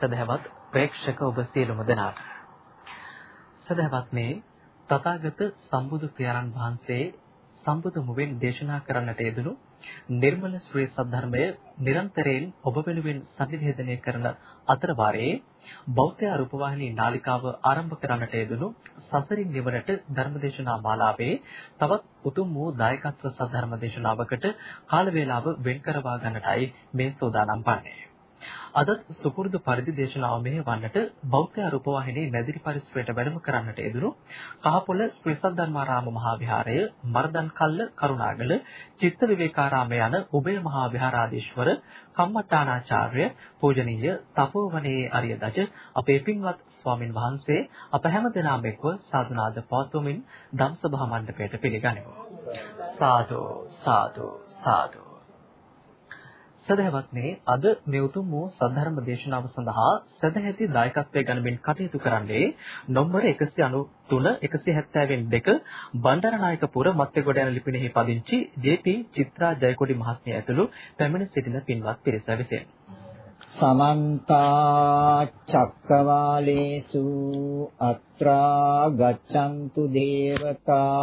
සදහවත් ප්‍රේක්ෂක ඔබ සියලුම දෙනාට. සදහවත්නි තථාගත සම්බුදු පියාණන් වහන්සේ සම්බුදු මුවෙන් දේශනා කරන්නට යෙදුණු නිර්මල ශ්‍රී සද්ධර්මය නිරන්තරයෙන් ඔබ වෙනුවෙන් සංනිවේදනය කරන අතර වාරයේ බෞද්ධ රූපවාහිනී නාලිකාව ආරම්භ කරන්නට යෙදුණු සසරින් නිවනට ධර්මදේශනා මාලාවේ තවත් උතුම් වූ දායකත්ව සද්ධර්ම දේශනාවකට කාල වේලාව වෙන් කරවා ගන්නටයි මේ සෝදානම් වන්නේ. අද සුපුරුදු පරිදි දේශනාව මෙහෙවන්නට බෞද්ධ රූපවාහිනී මැදිරි පරිසරයට වැඩම කරන්නට යෙදුණු කහපොළ ශ්‍රී සද්ධර්මාරාම මහා විහාරය මර්දන් කල්ල කරුණාගල චිත්ත විවේකාරාම යන උභය මහා විහාරාධීශවර කම්මට්ටානාචාර්ය පූජනීය තපෝවනයේ අරියදජ අපේ පින්වත් ස්වාමින් වහන්සේ අප හැම දෙනාම එක්ව සාදුනාද පවත්වමින් ධම්සභා මණ්ඩපයට පිළිගනිමු. සාදු සාදු සාදු. සදහවත්නේ අද මේ උතුම් වූ සද්ධර්ම දේශනාව සඳහා සදැහැති දායකත්වයේ ගනිමින් කටයුතු කරන්නේ නම්බර 193 172 බණ්ඩාරනායකපුර මත්තේගොඩ යන ලිපිනෙහි පදිංචි ජේ.පී. චිත්‍රා ජයකොඩි මහත්මිය ඇතුළු පැමිණ සිටින පින්වත් පිරිස විසින් සමන්ත චක්කවාලේසු අත්‍රා ගච්ඡන්තු දේවතා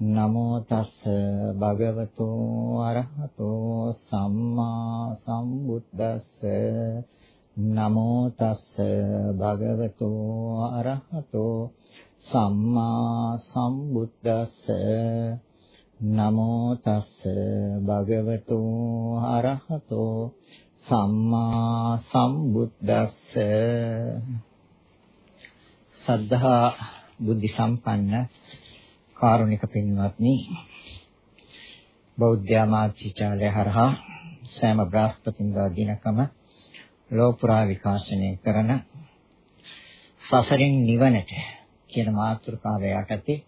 නමෝ තස් භගවතු අරහතෝ සම්මා සම්බුද්දස්ස. නමෝ තස් භගවතු අරහතෝ සම්මා සම්බුද්දස්ස. නමෝ තස් භගවතු අරහතෝ සම්මා සම්බුද්දස්ස. සද්ධා බුද්ධ සම්පන්න කාරුණික පින්වත්නි බෞද්ධ ආමාත්‍යාලය හරහා සෑම බ්‍රහස්පතින්දා දිනකම ලෝපුරා විකාශනය කරන සසරින් නිවනට කියන මාතෘකාව යටතේ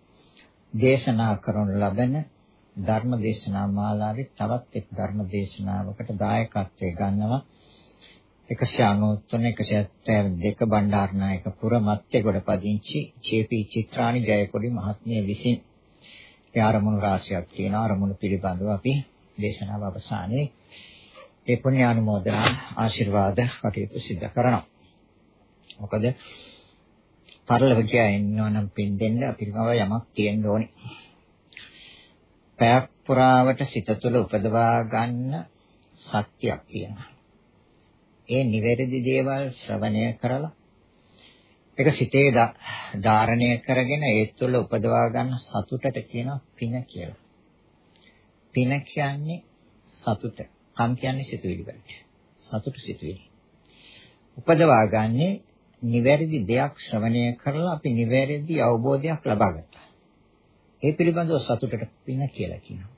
දේශනා කරනු ලබන ධර්ම දේශනා මාලාවේ තවත් එක් ධර්ම දේශනාවකට දායකත්වයේ ගන්නවා 193 172 බණ්ඩාරනායකපුර මත්යගොඩ පදිංචි ජේ.පී. චිත්‍රානි ජයකොඩි මහත්මිය විසින් ආරමුණු රාශියක් තියෙන ආරමුණු පිළිබඳව අපි දේශනාව අවසානයේ ඒ පුණ්‍ය ආනුමෝදනා ආශිර්වාද කටයුතු සිදු කරනවා. මොකද පරලව ගියා ඉන්නවනම් පින් දෙන්න අපිටම යමක් තියෙන්න ඕනේ. පැයක් පුරාවට සිත තුළ උපදවා ගන්න සත්‍යයක් තියෙනවා. ඒ නිවැරදි දේවල් ශ්‍රවණය කරලා ඒක සිතේ ධාරණය කරගෙන ඒ තුළ උපදවා ගන්න සතුටට කියනවා පින කියලා. පින කියන්නේ සතුට. කම් කියන්නේ සිතුවිලි වලට. සතුට සිතුවිලි. උපදවා ගන්නේ නිවැරදි දෙයක් ශ්‍රවණය කරලා අපි නිවැරදි අවබෝධයක් ලබා ගත්තා. ඒ පිළිබඳව සතුටට පින කියලා කියනවා.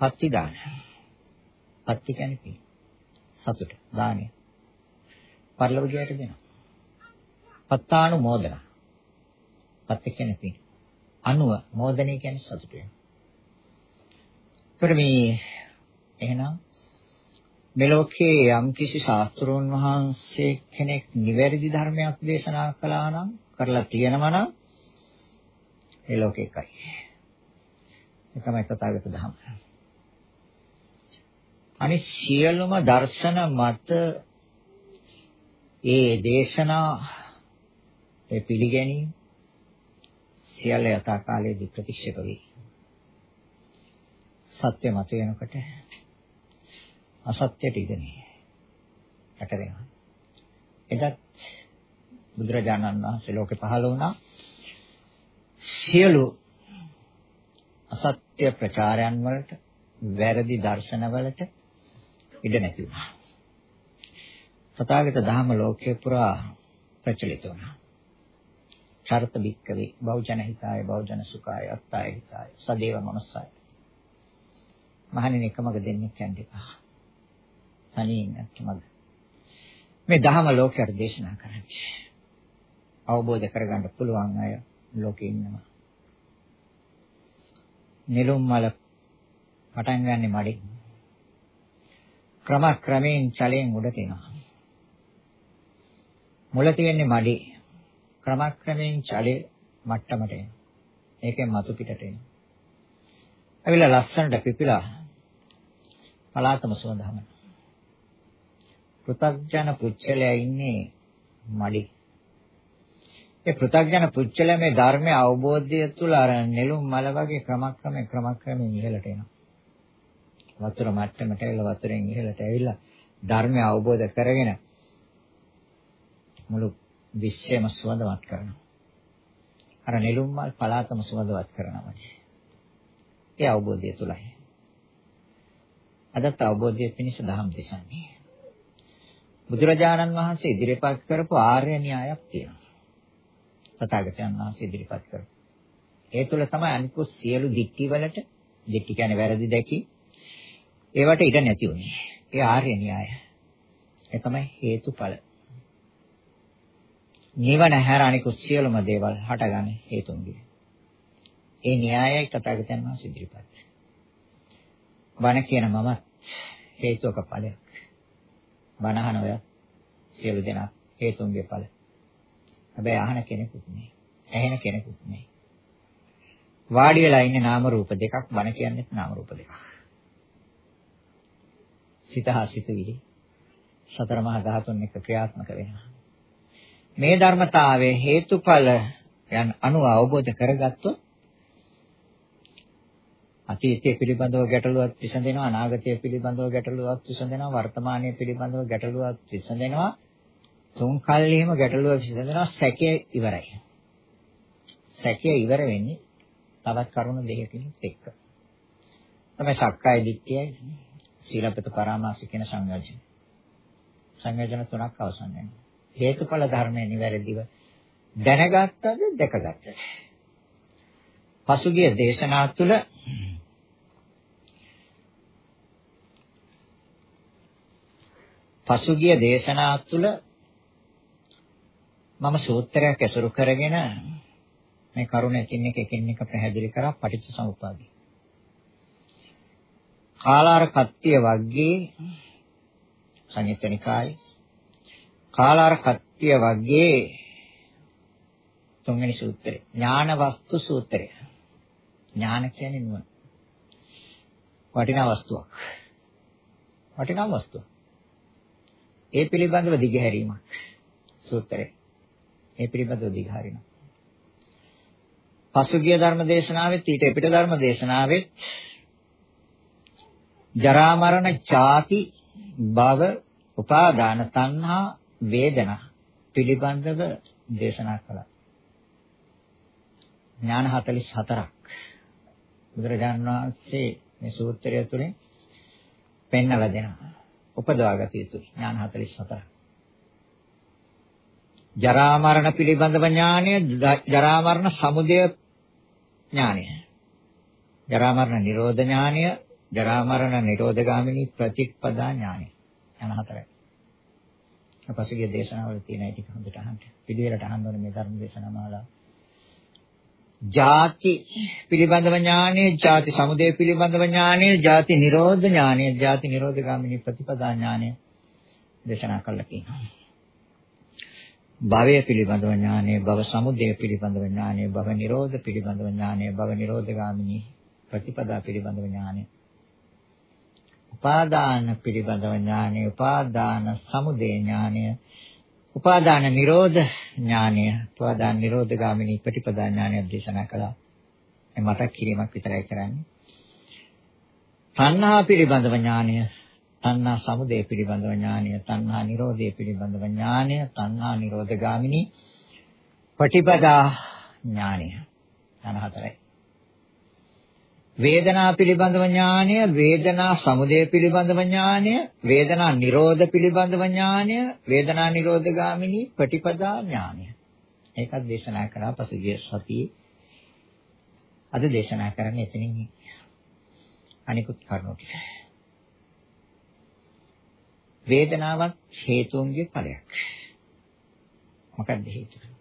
පත්ති දාන. පත්ති කියන්නේ පින. සතුට දානය. පරිලව ගියට දෙනවා. පත්තානු මෝදන. පත්ති කියන්නේ පින. අනුව මෝදනය කියන්නේ සතුට වෙනවා. ඒතර මේ එහෙනම් මෙලෝකේ යම්කිසි ශාස්ත්‍රෝන් වහන්සේ කෙනෙක් නිවැරදි ධර්මයක් දේශනා කළා නම් කරලා තියෙනවා නම් ඒ ලෝකේ එකයි. ඒකමයි තථාගත ධර්ම. අනිත් සියලුම දර්ශන මත ඒ දේශනා ඒ පිළිගැනීම සියල්ල යථා කාලයේදී ප්‍රතික්ෂේප වේ. සත්‍ය මත වෙනකොට අසත්‍යයට ඉදෙන්නේ. යට වෙනවා. එදත් බුදුරජාණන් වහන්සේ ලෝකේ පහළ වුණා. සියලු අසත්‍ය ප්‍රචාරයන් වලට වැරදි දර්ශන වලට ඉඩ නැති වුණා. තථාගත ධර්ම ලෝකේ පුරා ප්‍රචලිත වුණා. චරත බික්කවේ බෞජන හිතාය බෞජන සුඛාය අත්තාය හිතාය සදේව මනසයි. මහණෙනි එකමග දෙන්නේ කැන්දිපා. තනියෙන් අත්මග. මේ ධහම ලෝකයට දේශනා කරන්නේ. අවබෝධ කරගන්න පුළුවන් අය ලෝකේ ඉන්නවා. නිලුම් මල පටන් ගන්නෙ මඩින්. ක්‍රමක්‍රමයෙන් චලයෙන් උඩට එනවා. මුල තියෙන්නේ මඩි. ක්‍රමක්‍රමයෙන් චලේ මට්ටමට එනවා. ඒකෙන් මතු පිටට එනවා. ඇවිල්ලා ලස්සනට පිපිලා පලාතම සුවඳ හමන. පෘථග්ජන පුච්චලයා ඉන්නේ මඩි. ඒ පෘථග්ජන පුච්චලයා මේ ධර්මයේ අවබෝධය තුළ අර නෙළුම් මල වගේ ක්‍රමක්‍රමයෙන් ක්‍රමක්‍රමයෙන් ඉහළට එනවා. වතුර මට්ටමට ඇවිල්ලා වතුරෙන් ඉහළට ඇවිල්ලා ධර්මය අවබෝධ කරගෙන මුළු විශ්වයම සුවඳවත් කරනවා. අර නෙළුම් මල් පලාතම සුවඳවත් කරනවා. ඒ අවබෝධය තුලයි. අදත් අවබෝධය පිණිස දහම් දෙසන්නේ. බුදුරජාණන් වහන්සේ ඉදිරිපත් කරපු ආර්ය න්‍යායක් තියෙනවා. තථාගතයන් වහන්සේ ඉදිරිපත් කරපු. ඒ තුළ තමයි අනිකුත් සියලු දික්ටි වලට, දික්ටි කියන්නේ වැරදි දැකි, ඒවට ඉඩ නැති උනේ. ඒ ආර්ය න්‍යාය. ඒ තමයි හේතුඵල. නිවන හැර අනිකුත් සියලුම දේවල් හටගන්නේ හේතුන්ගේ. ඒ න්‍යායයි තථාගතයන් වහන්සේ ඉදිරිපත්. බණ කියන මම හේතුක ඵලයක්. බණහන ඔය සියලු දෙනා හේතුන්ගේ ඵල. හැබැයි අහන කෙනෙකුත් නෑ. ඇහෙන කෙනෙකුත් නෑ. වාඩි වෙලා ඉන්නේ නාම රූප දෙකක් බණ කියන්නේ නාම රූප දෙකක්. සිත හා සිතුවිලි. සතර මහා ධාතුන් එක්ක ක්‍රියාත්මක වෙනවා. මේ ධර්මතාවයේ හේතුඵල යන අනුව අවබෝධ කරගත්තොත් අතීතය පිළිබඳව ගැටලුවක් විසඳෙනවා අනාගතය පිළිබඳව ගැටලුවක් විසඳෙනවා වර්තමානය පිළිබඳව ගැටලුවක් විසඳෙනවා. තුන් කල්හිම ගැටලුවක් විසඳෙනවා. සැකය ඉවරයි. සැකය ඉවර වෙන්නේ තවත් කරුණු දෙකකින් එක්ක. තමයි සක්කාය දිට්ඨියයි. සීලපත පරාමාස කියන සංයෝජන. සංයෝජන තුනක් අවසන් වෙනවා. හේතුඵල ධර්මයේ නිවැරදිව දැනගත්තද දැකගත්තද? පසුගිය දේශනා තුළ පසුගිය දේශනා තුළ මම සූත්‍රයක් ඇසුරු කරගෙන මේ කරුණ එකින් එක එකින් එක පැහැදිලි කරා පටිච්ච සමුප්පාදේ. කාලාර කත්තිය වග්ගේ සංයුත්තනිකායි කාලාර කත්තිය වග්ගේ තුන්වෙනි සූත්‍රය ඥාන වස්තු සූත්‍රය. ඥාන කියන්නේ නුවණ. වටිනා වස්තුවක්. වටිනා වස්තුවක්. ඒ පිළිබඳව දිගහැරීමක් සූත්‍රය. ඒ පිළිබඳව දිගහරිනවා. පසුගිය ධර්ම දේශනාවෙත් ඊට පිට ධර්ම දේශනාවෙත් ජරා මරණ ඡාති භව උපාදාන තණ්හා වේදනා පිළිබඳව දේශනා කළා. ඥාන 44ක් බුදුරජාණන් වහන්සේ මේ සූත්‍රය තුළින් පෙන්වලා දෙනවා. උපදවාගත යුතුයි ඥාන 44. ජරා මරණ පිළිබඳව ඥානය, ජරා මරණ සමුදය ඥානය. ජරා මරණ නිරෝධ ඥානය, ජරා මරණ නිරෝධගාමිනී ප්‍රතිපදා ඥානය. යන හතරයි. අපසගිය දේශනාවල තියෙන ඒ ටික හොඳට අහන්න. පිළිවෙලට අහන්න ඕනේ මේ ධර්ම දේශනා මාලා. ಜಾති පිළිබඳව ඥානය, ಜಾති සමුදය පිළිබඳව ඥානය, ಜಾති නිරෝධ ඥානය, ಜಾති නිරෝධගාමිනී ප්‍රතිපදා ඥානය දේශනා කළා කියනවා. භවය පිළිබඳව ඥානය, භව සමුදය පිළිබඳව ඥානය, භව නිරෝධ පිළිබඳව ඥානය, භව නිරෝධගාමිනී ප්‍රතිපදා පිළිබඳව ඥානය උපාදාන පිළිබඳව ඥානය, උපාදාන සමුදය ඥානය, උපාදාන නිරෝධ ඥානය, උපාදාන නිරෝධ ගාමිනී ප්‍රතිපදා ඥානය දේශනා කළා. මේ මතක් කිරීමක් විතරයි කරන්නේ. තණ්හා පිළිබඳව ඥානය, තණ්හා සමුදය පිළිබඳව ඥානය, තණ්හා නිරෝධය පිළිබඳව ඥානය, තණ්හා නිරෝධ ගාමිනී ප්‍රතිපදා ඥානය. යන හතරයි. වේදනා පිළිබඳව ඥානය, වේදනා සමුදය පිළිබඳව ඥානය, වේදනා නිරෝධ පිළිබඳව ඥානය, වේදනා නිරෝධගාමිනී ප්‍රතිපදා ඥානය. ඒකත් දේශනා කරා පසුගිය සතියේ. අද දේශනා කරන්නේ එතනින් අනිකුත් කරුණු ටික. වේදනාවක් හේතුන්ගේ ඵලයක්. මොකක්ද හේතුව?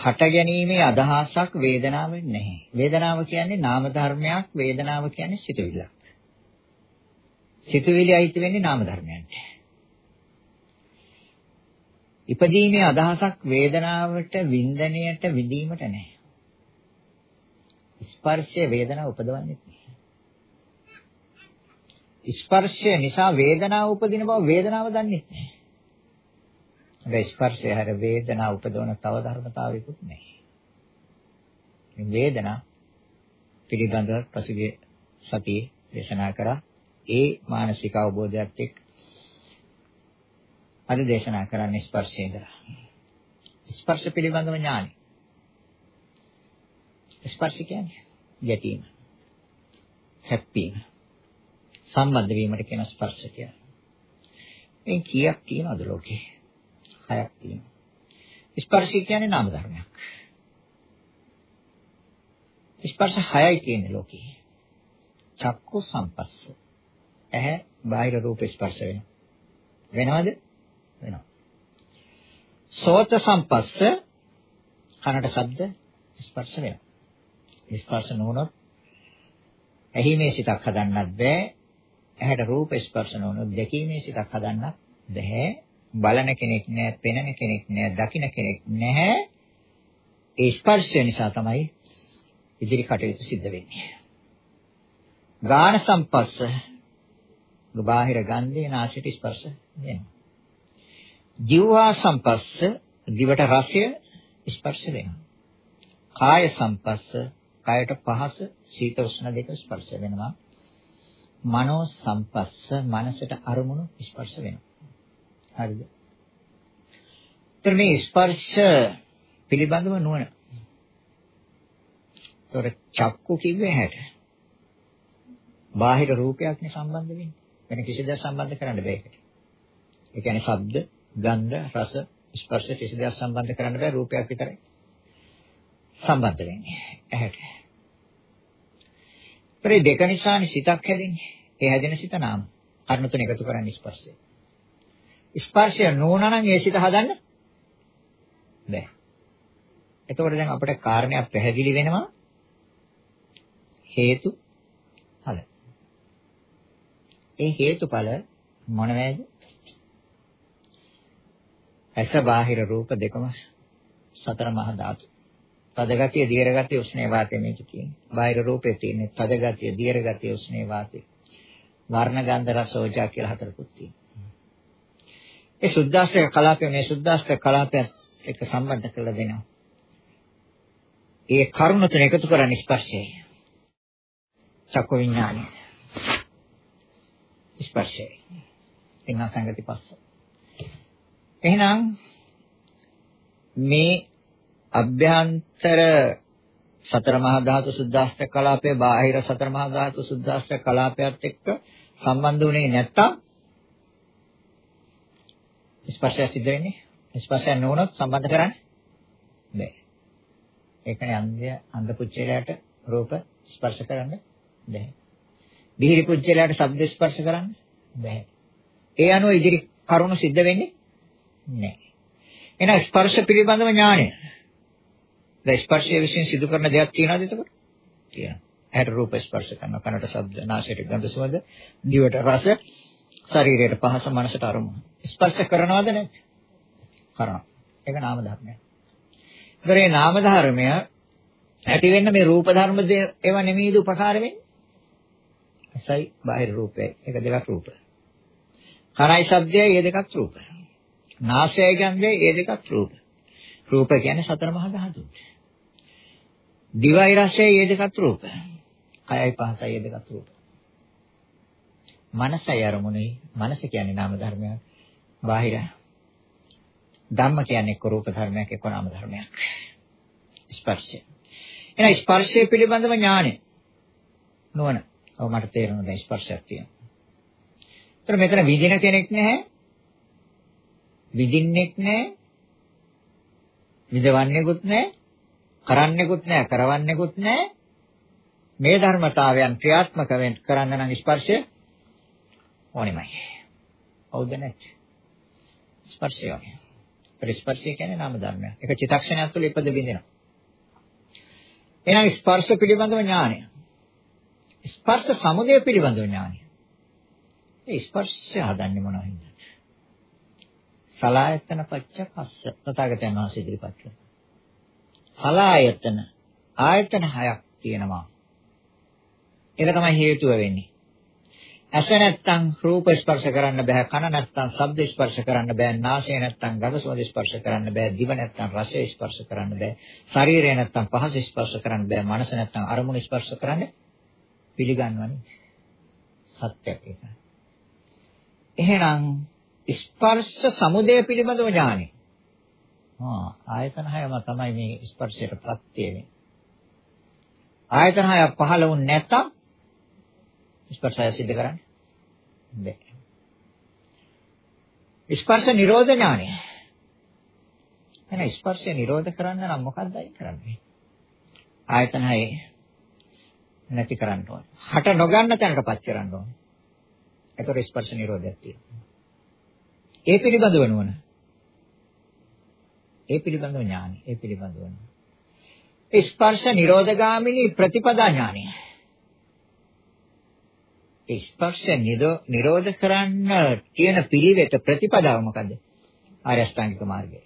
හට ගැනීමේ අදහසක් වේදනාවෙන් නැහැ. වේදනාව කියන්නේ නාම ධර්මයක්, වේදනාව කියන්නේ සිතුවිල්ලක්. සිතුවිලි අයිති වෙන්නේ නාම ධර්මයන්ට. ඉපදීමේ අදහසක් වේදනාවට, වින්දනයට, විඳීමට නැහැ. ස්පර්ශය වේදනාව උපදවන්නේ නැහැ. ස්පර්ශය නිසා වේදනාව උපදින බව වේදනාව දන්නේ නැහැ. හැබැයි ස්පර්ශය හැර වේදනාව උපදවන තව ධර්මතාවයකුත් නැහැ. මේ වේදනා පිළිබඳව පසුගිය සතියේ දේශනා කරා ඒ මානසික අවබෝධයත් එක්ක අද දේශනා කරන්නේ ස්පර්ශය ඉදලා. ස්පර්ශ පිළිබඳව ඥානයි. ස්පර්ශ කියන්නේ ගැටීම. හැප්පීම. සම්බන්ධ වීමට කියන ස්පර්ශ කියන්නේ. මේ කීයක් තියෙනවද ලෝකේ? හයක් තියෙනවා. ස්පර්ශය කියන්නේ නාම ධර්මයක්. ස්පර්ශ හයයි තියෙන්නේ ලෝකේ. චක්කු සම්පස්ස. ඇහැ බාහිර රූප ස්පර්ශ වෙනවා. වෙනවද? වෙනවා. සෝත සම්පස්ස කනට ශබ්ද ස්පර්ශ වෙනවා. ස්පර්ශ නොවුනොත් ඇහිමේ සිතක් හදන්නත් බෑ. ඇහැට රූප ස්පර්ශ නොවුනොත් දැකීමේ සිතක් හදන්නත් බෑ. බලන කෙනෙක් නෑ, පෙනෙන කෙනෙක් නෑ, දකින කෙනෙක් නැහැ. ඒ ස්පර්ශය නිසා තමයි ඉදිරි කටයුතු සිද්ධ වෙන්නේ. ගාන සම්පස්ස බාහිර ගන්ධේ නාසයට ස්පර්ශ වෙනවා. ජීවා සම්පස්ස දිවට රසය ස්පර්ශ වෙනවා. කාය සම්පස්ස කයට පහස සීත උෂ්ණ දෙක ස්පර්ශ වෙනවා. මනෝ සම්පස්ස මනසට අරමුණු ස්පර්ශ වෙනවා. හරිද? ඒතර මේ ස්පර්ශ පිළිබඳව නුවණ. ඒතර චක්කු කිව්වේ හැට. බාහිර රූපයක් නේ සම්බන්ධ වෙන්නේ. වෙන කිසි දෙයක් සම්බන්ධ කරන්න බෑ ඒකට. ඒ කියන්නේ ශබ්ද, ගන්ධ, රස, ස්පර්ශ කිසි දෙයක් සම්බන්ධ කරන්න බෑ රූපයක් විතරයි. සම්බන්ධ වෙන්නේ ඇහැට. ඒ දෙක නිසානේ සිතක් හැදෙන්නේ. ඒ හැදෙන සිත නාම. කර්ණ තුන එකතු කරන්නේ ස්පර්ශය. ස්පර්ශය නොවනා නම් ඒ සිත හදන්න බෑ. එතකොට දැන් අපිට කාරණයක් පැහැදිලි වෙනවා හේතු ඵල. ඒ හේතුඵල මොනවද? ඇස බාහිර රූප දෙකම සතර මහා ධාතු. තද ගතිය, දීර්ඝ ගතිය, උෂ්ණේ වාතය මේක කියන්නේ. බාහිර රූපේ තියෙන තද ගතිය, දීර්ඝ ගතිය, උෂ්ණේ වාතය. වර්ණ ගන්ධ රස ඕජා කියලා හතරකුත් තියෙනවා. ඒ සුද්දාස්ත්‍රික කලාපය මේ සුද්දාස්ත්‍රික කලාපයත් එක්ක සම්බන්ධ කරලා දෙනවා. ඒ කරුණ තුන එකතු කරන්නේ ස්පර්ශයයි. චක්ක විඥානය. ස්පර්ශයයි. එන්න සංගති පස්ස. එහෙනම් මේ අභ්‍යන්තර සතර මහා ධාතු සුද්දාස්ත්‍ර කලාපයේ බාහිර සතර මහා ධාතු සුද්දාස්ත්‍ර කලාපයත් එක්ක සම්බන්ධ වුණේ නැත්තම් ස්පර්ශය සිද්ධ වෙන්නේ. ස්පර්ශය නොවුනොත් සම්බන්ධ කරන්නේ බෑ. ඒකනේ අන්ධය අන්ධ පුච්චලයට රූප ස්පර්ශ කරන්න බෑ. බිහිරි පුච්චලයට ශබ්ද ස්පර්ශ කරන්න බෑ. ඒ අනුව ඉදිරි කරුණු සිද්ධ වෙන්නේ නැහැ එහෙනම් ස්පර්ශ පිළිබඳව ඥාණය දැන් ස්පර්ශය විසින් සිදු කරන දෙයක් තියෙනවද එතකොට? තියෙනවා. ඇහැට රූප ස්පර්ශ කරනවා, කනට ශබ්ද, නාසයට ගඳ සුවඳ, දිවට රස, ශරීරයට පහස, මනසට අරමුණ. ස්පර්ශ කරනවද නැද්ද? කරනවා. ඒක නාම ධර්මයක්. ඒතරේ නාම ධර්මය ඇති වෙන්න මේ රූප ධර්ම ඒවා නෙමෙයිද උපකාර වෙන්නේ? ඇසයි බාහිර රූපයයි. ඒක දෙකක් රූප. කනයි ශබ්දයයි ඒ දෙකක් රූප. නාසයයි ගන්ධයයි ඒ දෙකක් රූප. රූප කියන්නේ සතර මහා ධාතු. දිවයි රසයයි ඒ දෙකත් රූප. කයයි පහසයි ඒ දෙකත් රූප. මනසයි අරමුණයි මනස කියන්නේ නාම ධර්මයක්. බාහිර ධම්ම කියන්නේ එක්ක රූප ධර්මයක් එක්ක නාම ධර්මයක්. ස්පර්ශය. එහෙනම් ස්පර්ශය පිළිබඳව ඥානය. නුවණ. ඔව් මට තේරෙනවා දැන් ස්පර්ශයක් තියෙනවා. ඒතර මෙතන විදින කෙනෙක් නැහැ. විදින්නෙක් නැහැ. විදවන්නෙකුත් නැහැ. කරන්නෙකුත් නැහැ. කරවන්නෙකුත් නැහැ. මේ ධර්මතාවයන් ක්‍රියාත්මක කරන්න නම් ස්පර්ශය ඕනෙමයි. හවුද නැත්? ස්පර්ශය ඕනේ. ස්පර්ශය කියන්නේ නාම ධර්මයක්. ඒක චිත්තක්ෂණයක් තුළ ඉපද බින්දිනවා. එහෙනම් ස්පර්ශ පිළිබඳව ඥානය. ස්පර්ශ සමුදය පිළිබඳව ඥානය. ඒ ස්පර්ශය හදන්නේ මොනවා හින්දාද? සලායතන පච්ච පස්ස. තථාගතයන් වහන්සේ ඉදිරිපත් කළා. සලායතන ආයතන හයක් තියෙනවා. ඒක තමයි හේතුව වෙන්නේ. ඇස නැත්තම් රූප ස්පර්ශ කරන්න බෑ කන නැත්තම් ශබ්ද ස්පර්ශ කරන්න බෑ නාසය නැත්තම් ගඳ සුවඳ ස්පර්ශ කරන්න බෑ දිව නැත්තම් රසය ස්පර්ශ කරන්න බෑ ශරීරය නැත්තම් පහස ස්පර්ශ කරන්න බෑ මනස නැත්තම් අරමුණු ස්පර්ශ කරන්න පිළිගන්නවනේ සත්‍යයක් ඒක. එහෙනම් ස්පර්ශ සමුදය පිළිබඳව ඥානෙ. ආ ආයතන හයම තමයි මේ ස්පර්ශයට ප්‍රත්‍ය වෙන්නේ ආයතන හය පහළ වුනේ නැත්තම් ස්පර්ශය සිද්ධ කරන්නේ බැහැ. ස්පර්ශ නිරෝධ ඥානය. එහෙනම් ස්පර්ශය නිරෝධ කරන්න නම් මොකක්ද අයින් කරන්නේ? ආයතන හයේ නැති කරන්න ඕනේ. හට නොගන්න තැනටපත් කරන්න ඕනේ. ඒතර ස්පර්ශ නිරෝධයක් තියෙනවා. ඒ පිළිබඳව නුවණ. ඒ පිළිබඳව ඥානයි. ඒ පිළිබඳව. ස්පර්ශ නිරෝධගාමිනී ප්‍රතිපදා ඥානයි. ස්පර්ශ නිරෝධ කරන්න තියෙන පිළිවෙත ප්‍රතිපදාව මොකද්ද? ආර්ය අෂ්ටාංගික මාර්ගය.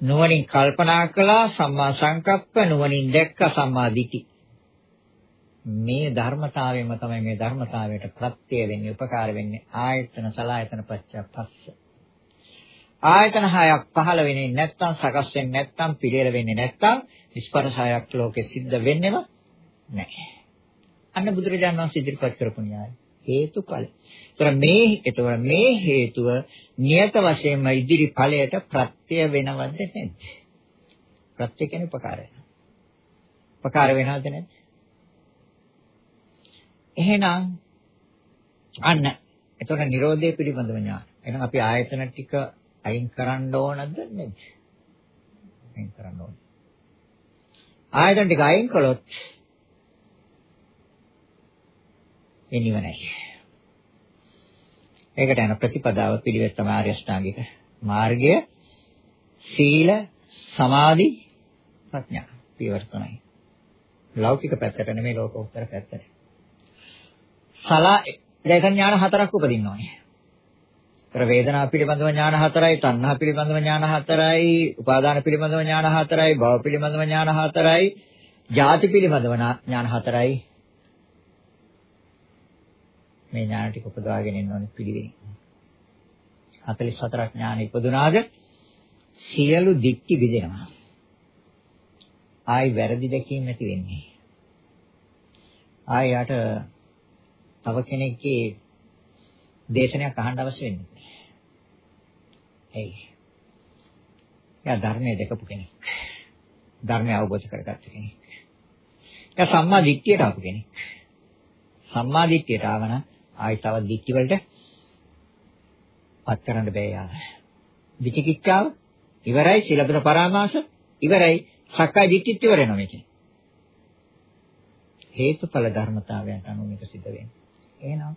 නුවණින් කල්පනා කළා සම්මා සංකප්ප නුවණින් දැක්ක සම්මා දිට්ඨි. මේ ධර්මතාවයම තමයි මේ ධර්මතාවයට ප්‍රත්‍ය වෙන්නේ උපකාර වෙන්නේ ආයතන සලායතන පච්චපස්ස. ආයතන හයක් පහළ වෙන්නේ නැත්නම් සකස් වෙන්නේ නැත්නම් පිළියෙල වෙන්නේ නැත්නම් ස්පර්ශයක් ලෝකෙ සිද්ධ වෙන්නේම නැහැ. අන්න බුදුරජාණන් වහන්සේ ඉදිරිපත් කරපු න්‍යාය. හේතුඵල. ඒතර මේ ඒතර මේ හේතුව නියත වශයෙන්ම ඉදිරි ඵලයට ප්‍රත්‍ය වෙනවද නැද්ද? ප්‍රත්‍ය කියන්නේ උපකාරය. උපකාර වෙනවද නැද්ද? එහෙනම් අන්න එතකොට Nirodhe පිළිබඳව ඥාන. එහෙනම් අපි ආයතන ටික අයින් කරන්න ඕනද නැද්ද? අයින් කරන්න ඕන. ආයතන ටික අයින් කළොත් ඒ නිවනයි. ඒකට යන ප්‍රතිපදාව පිළිවෙත් තමයි ආර්ය අෂ්ටාංගික මාර්ගය. සීල, සමාධි, ප්‍රඥා පියවර තුනයි. ලෞකික පැත්තට නෙමෙයි ලෝකෝත්තර පැත්තට. සලා දැක ඥාන හතරක් උපදින්න ඕනේ. කර වේදනා පිළිබඳව ඥාන හතරයි, තණ්හා පිළිබඳව ඥාන හතරයි, උපාදාන පිළිබඳව ඥාන හතරයි, භව පිළිබඳව ඥාන හතරයි, ජාති පිළිබඳව ඥාන හතරයි, මේ ඥාන ටික උපදවාගෙන ඉන්න ඕනේ පිළිවෙලින්. 44ක් ඥාන ඉපදුනාද සියලු දික්ටි බෙදෙනවා. ආයි වැරදි දෙකකින් නැති වෙන්නේ. ආයි යට තව කෙනෙක්ගේ දේශනයක් අහන්න අවශ්‍ය වෙන්නේ නැහැ. එයි. එයා ධර්මයේ දෙකපු කෙනෙක්. ධර්මය අවබෝධ කරගත්ත කෙනෙක්. එයා සම්මා දිට්ඨියට ආපු කෙනෙක්. සම්මා දිට්ඨියට ආවනම් ආයි තවත් දික්ටි වලට පත් කරන්න බෑ යාර. විචිකිච්ඡාව ඉවරයි සීලබ්බත පරාමාස ඉවරයි සක්කාය දිට්ඨිත් ඉවර වෙනවා මේකේ. හේතුඵල ධර්මතාවයන්ට අනුව මේක සිද්ධ වෙන්නේ. එහෙනම්